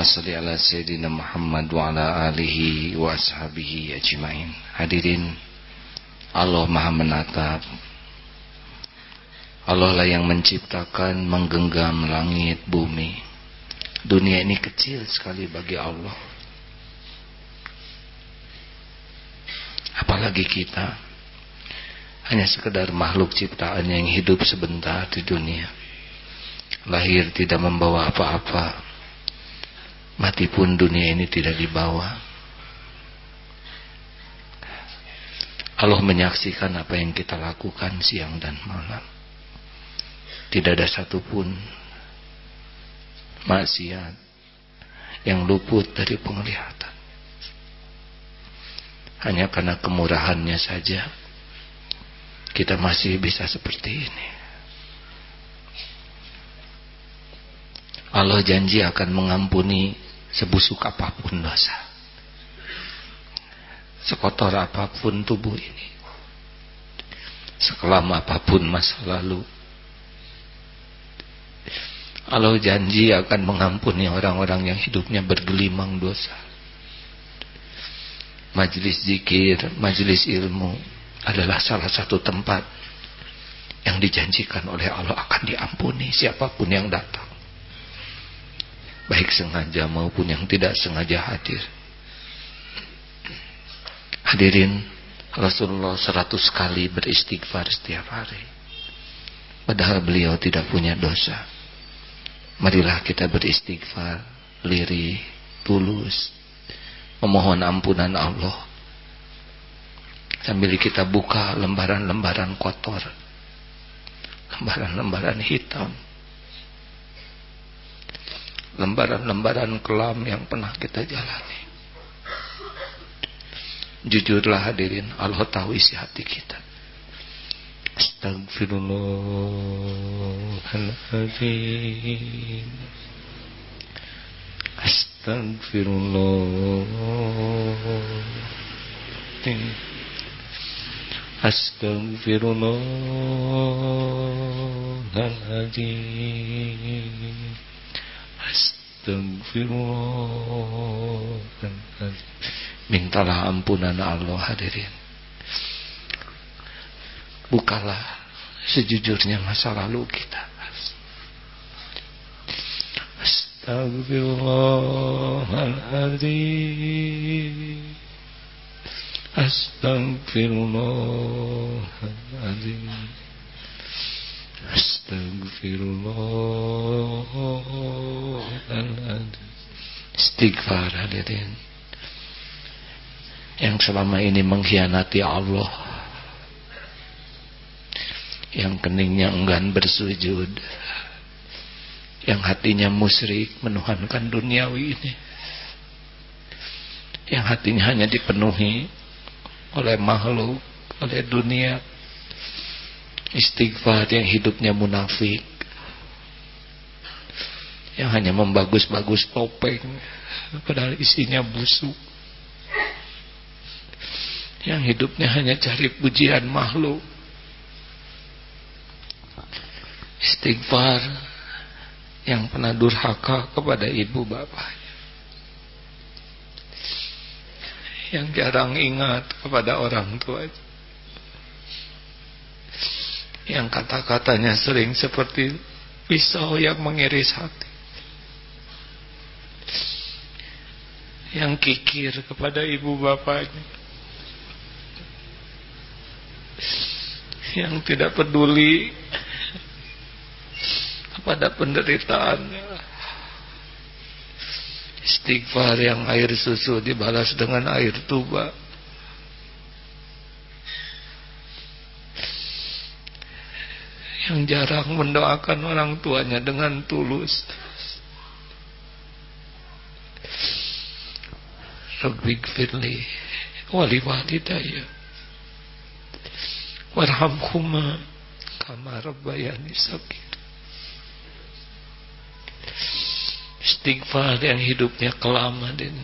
Allahumma salli ala Sayyidina Muhammad wa ala alihi wa ashabihi ajmain. Hadirin Allah maha menatap. Allah lah yang menciptakan menggenggam langit bumi. Dunia ini kecil sekali bagi Allah. Apalagi kita. Hanya sekedar makhluk ciptaan yang hidup sebentar di dunia. Lahir tidak membawa apa-apa Mati pun dunia ini tidak dibawa. Allah menyaksikan apa yang kita lakukan siang dan malam. Tidak ada satupun maksiat yang luput dari penglihatan. Hanya karena kemurahannya saja kita masih bisa seperti ini. Allah janji akan mengampuni sebusuk apa pun dosa. Sekotor apa pun tubuh ini. Sekelam apa pun masa lalu. Allah janji akan mengampuni orang-orang yang hidupnya bergelimang dosa. Majelis zikir majelis ilmu adalah salah satu tempat yang dijanjikan oleh Allah akan diampuni siapa pun yang datang baik sengaja maupun yang tidak sengaja hadir. Hadirin Rasulullah seratus kali beristighfar setiap hari. Padahal beliau tidak punya dosa. Marilah kita beristighfar lirih tulus memohon ampunan Allah. Sambil kita buka lembaran-lembaran kotor lembaran-lembaran hitam lembaran-lembaran kelam yang pernah kita jalani. Jujurlah hadirin, Allah tahu isi hati kita. Astagfirullahaladzim. Astagfirullah. Astagfirullahaladzim. Astagfirullah Mintalah ampunan Allah hadirin. Bukalah sejujurnya masa lalu kita. Astagfirullahaladzim Astagfirullahaladzim Astagfirullahaladzim Istighfar hadirin. Yang selama ini mengkhianati Allah. Yang keningnya enggan bersujud. Yang hatinya musyrik Menuhankan duniawi ini. Yang hatinya hanya dipenuhi oleh makhluk, oleh dunia. Istighfar yang hidupnya munafik. Yang hanya membagus-bagus topeng padahal isinya busuk. Yang hidupnya hanya cari pujian makhluk. Istighfar yang pernah durhaka kepada ibu bapak. yang jarang ingat kepada orang tua yang kata-katanya sering seperti pisau yang mengiris hati. Yang kikir kepada ibu bapaknya. Yang tidak peduli kepada penderitaannya. Istighfar yang air susu dibalas dengan air tuba. Yang jarang mendoakan orang tuanya dengan tulus. Rabbik firli wali walidayya. Warhamhuma kama rabbayani sakir istighfar yang hidupnya kelam dan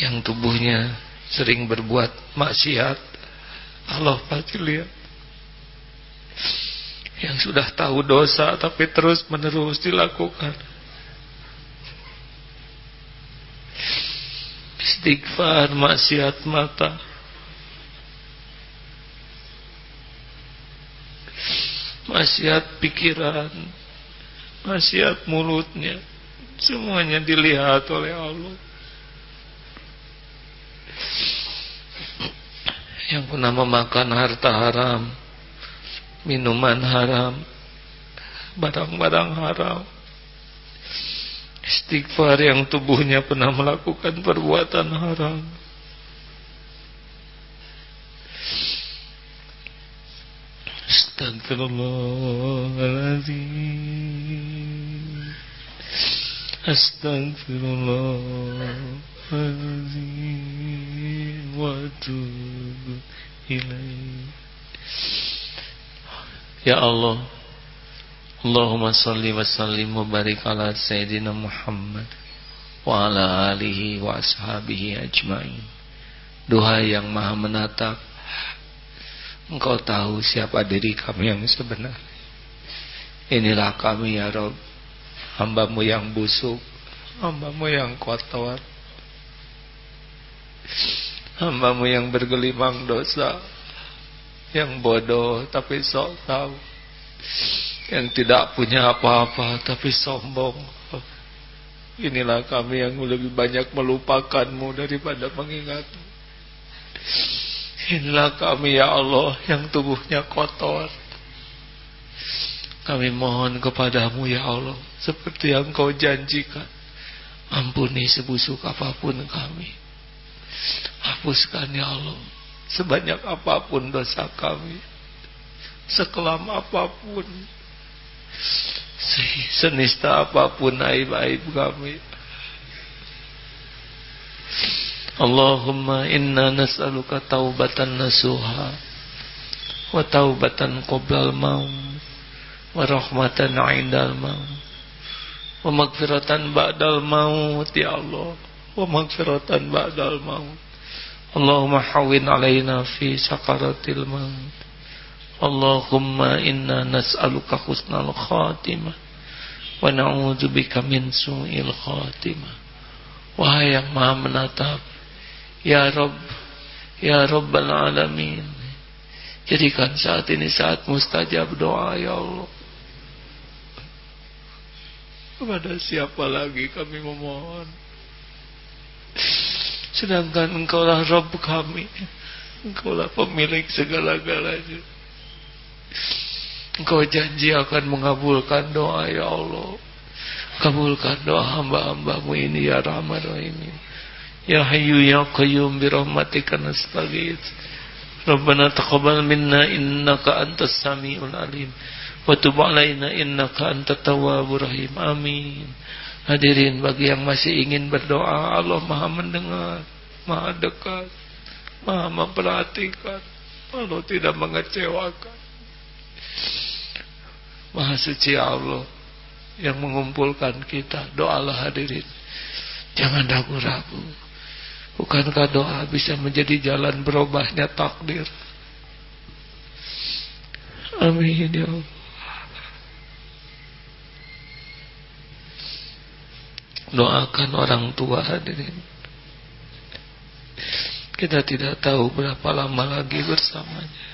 yang tubuhnya sering berbuat maksiat. Allah pasti lihat yang sudah tahu dosa tapi terus menerus dilakukan. Istighfar maksiat mata. Maksiat pikiran. Maksiat mulutnya. Semuanya dilihat oleh Allah. Yang pernah memakan harta haram Minuman haram Barang-barang haram. Istighfar yang tubuhnya pernah melakukan perbuatan haram. Astagfirullahaladzim Astagfirullahaladzim Waduh ilaih Ya Allah Allahumma salli wa sallim wa barik ala Sayyidina Muhammad Wa ala alihi wa ashabihi ajma'in Doa yang maha menatap Engkau tahu siapa diri kami yang sebenar. Inilah kami ya Rob Hambamu yang busuk Hambamu yang kotor Hambamu yang bergelimang dosa Yang bodoh tapi sok tahu Yang tidak punya apa-apa tapi sombong Inilah kami yang lebih banyak melupakanmu daripada mengingatmu Inilah kami ya Allah yang tubuhnya kotor. Kami mohon kepadamu ya Allah seperti yang kau janjikan. Ampuni sebusuk apa pun kami. Hapuskan ya Allah sebanyak apa pun dosa kami. Sekelam apa pun. Senista apa pun aib-aib kami. Allahumma inna nas'aluka taubatan nasuha wa taubatan qoblal maut wa rahmatan 'indal maut wa magfiratan ba'dal maut ya Allah wa magfiratan ba'dal maut Allahumma hawin alaina fi sakaratil maut Allahumma inna nas'aluka husnal khatimah wa na'udzubika min su'il khatimah Wahai yang maha menatap Ya Rabb Ya Rabbal Alamin Jadikan saat ini saat mustajab doa ya Allah. Kepada siapa lagi kami memohon? Sedangkan engkaulah Rabb kami. Engkaulah pemilik segala-galanya. Engkau janji akan mengabulkan doa ya Allah. Kabulkan doa hamba-hambamu ini ya Rahman Rahim. Ya Hayyu ya Qayyum bi rahmatika nastaghits. Rabbana taqabbal minna innaka antas samiul alim wa tub alaina innaka antat tawwabur rahim. Amin. Hadirin bagi yang masih ingin berdoa, Allah Maha mendengar, Maha dekat, Maha memperhatikan. Allah tidak mengecewakan. Maha suci Allah yang mengumpulkan kita. Doalah hadirin. Jangan ragu-ragu. Bukankah doa bisa menjadi jalan berubahnya takdir? Amin ya Allah. Doakan orang tua hadirin. Kita tidak tahu berapa lama lagi bersamanya.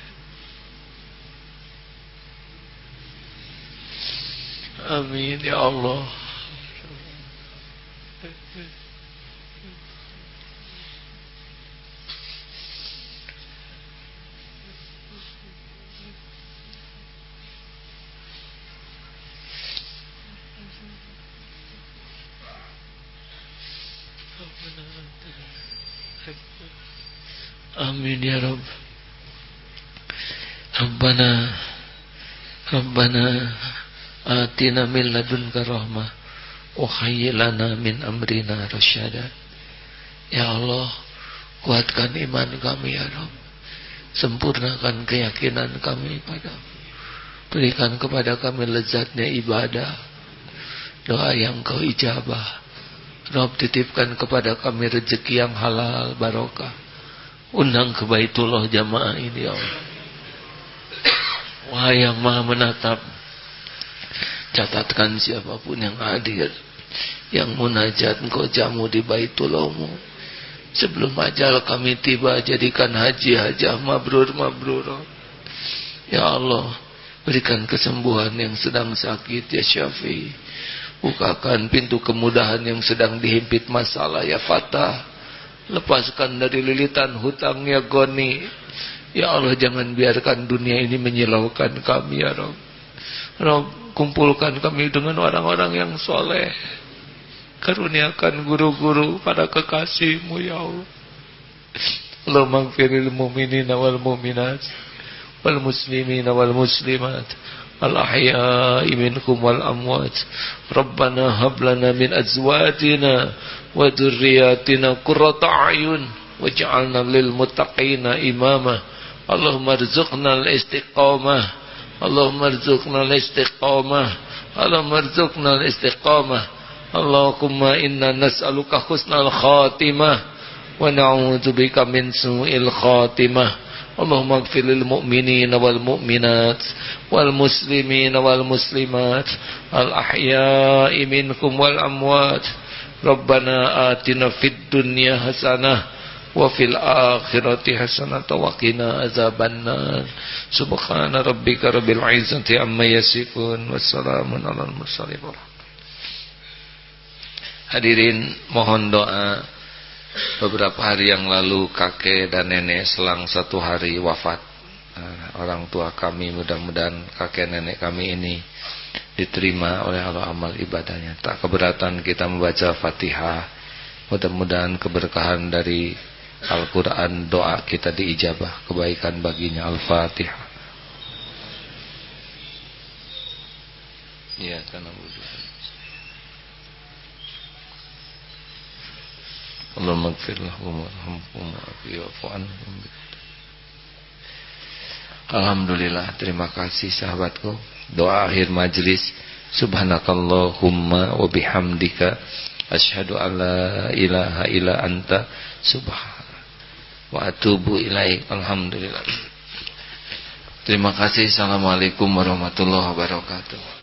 Amin ya Allah. Amin ya Rabb. Rabbana Rabbana atina min ladunka rahmah wa lana min amrina rasyada ya Allah kuatkan iman kami ya Rabb. Sempurnakan keyakinan kami padamu berikan kepada kami lezatnya ibadah. Doa yang kau ijabah. Rob titipkan kepada kami rezeki yang halal barokah undang ke Baitullah jamaah ini ya Allah. Wahai yang maha menatap Catatkan siapa pun yang hadir Yang munajat engkau jamu di baitulahmu Sebelum ajal kami tiba Jadikan haji hajah mabrur mabrur. Ya Allah Berikan kesembuhan yang sedang sakit Ya Syafi Bukakan pintu kemudahan yang sedang dihimpit masalah Ya Fatah Lepaskan dari lilitan hutang Ya Goni. Ya Allah jangan biarkan dunia ini menyilaukan kami ya Rabb Rabb kumpulkan kami dengan orang-orang yang soleh. Karuniakan guru-guru para kekasihmu ya Allah. Allahumma gfiril mu'minina wal mu'minat wal muslimina wal muslimat al ahya'i minkum wal amwat. Rabbana hab lana وذرياتنا قرة أعين واجعلنا للمتقين إماما. اللهم ارزقنا الاستقامة. اللهم ارزقنا الاستقامة. اللهم ارزقنا الاستقامة. اللهم إنا نسألك حسن الخاتمة. ونعوذ بك من سوء الخاتمة. اللهم اغفر للمؤمنين والمؤمنات والمسلمين والمسلمات. الأحياء منكم والأموات. Rabbana atina fid dunya hasanah wa fil akhirati hasanatan wa qina azabannar. Subhana rabbika rabbil izzati amma yasifun. Wassalamun alal mursalin hadirin mohon doa. Beberapa hari yang lalu kakek dan nenek selang satu hari wafat. Nah, orang tua kami mudah-mudahan kakek nenek kami ini diterima oleh Allah amal ibadahnya. Tak keberatan kita membaca fatihah. Mudah-mudahan keberkahan dari Al-Quran doa kita diijabah kebaikan baginya. Al-Fatihah. Ya karena Allah magfirlah Alhamdulillah terima kasih sahabatku doa akhir majlis. Subhanakallahumma wa bihamdika. Asyhadu an la ilaha illa anta. Subhan wa atubu ilaih alhamdulillah. Terima kasih. Assalamualaikum warahmatullahi wabarakatuh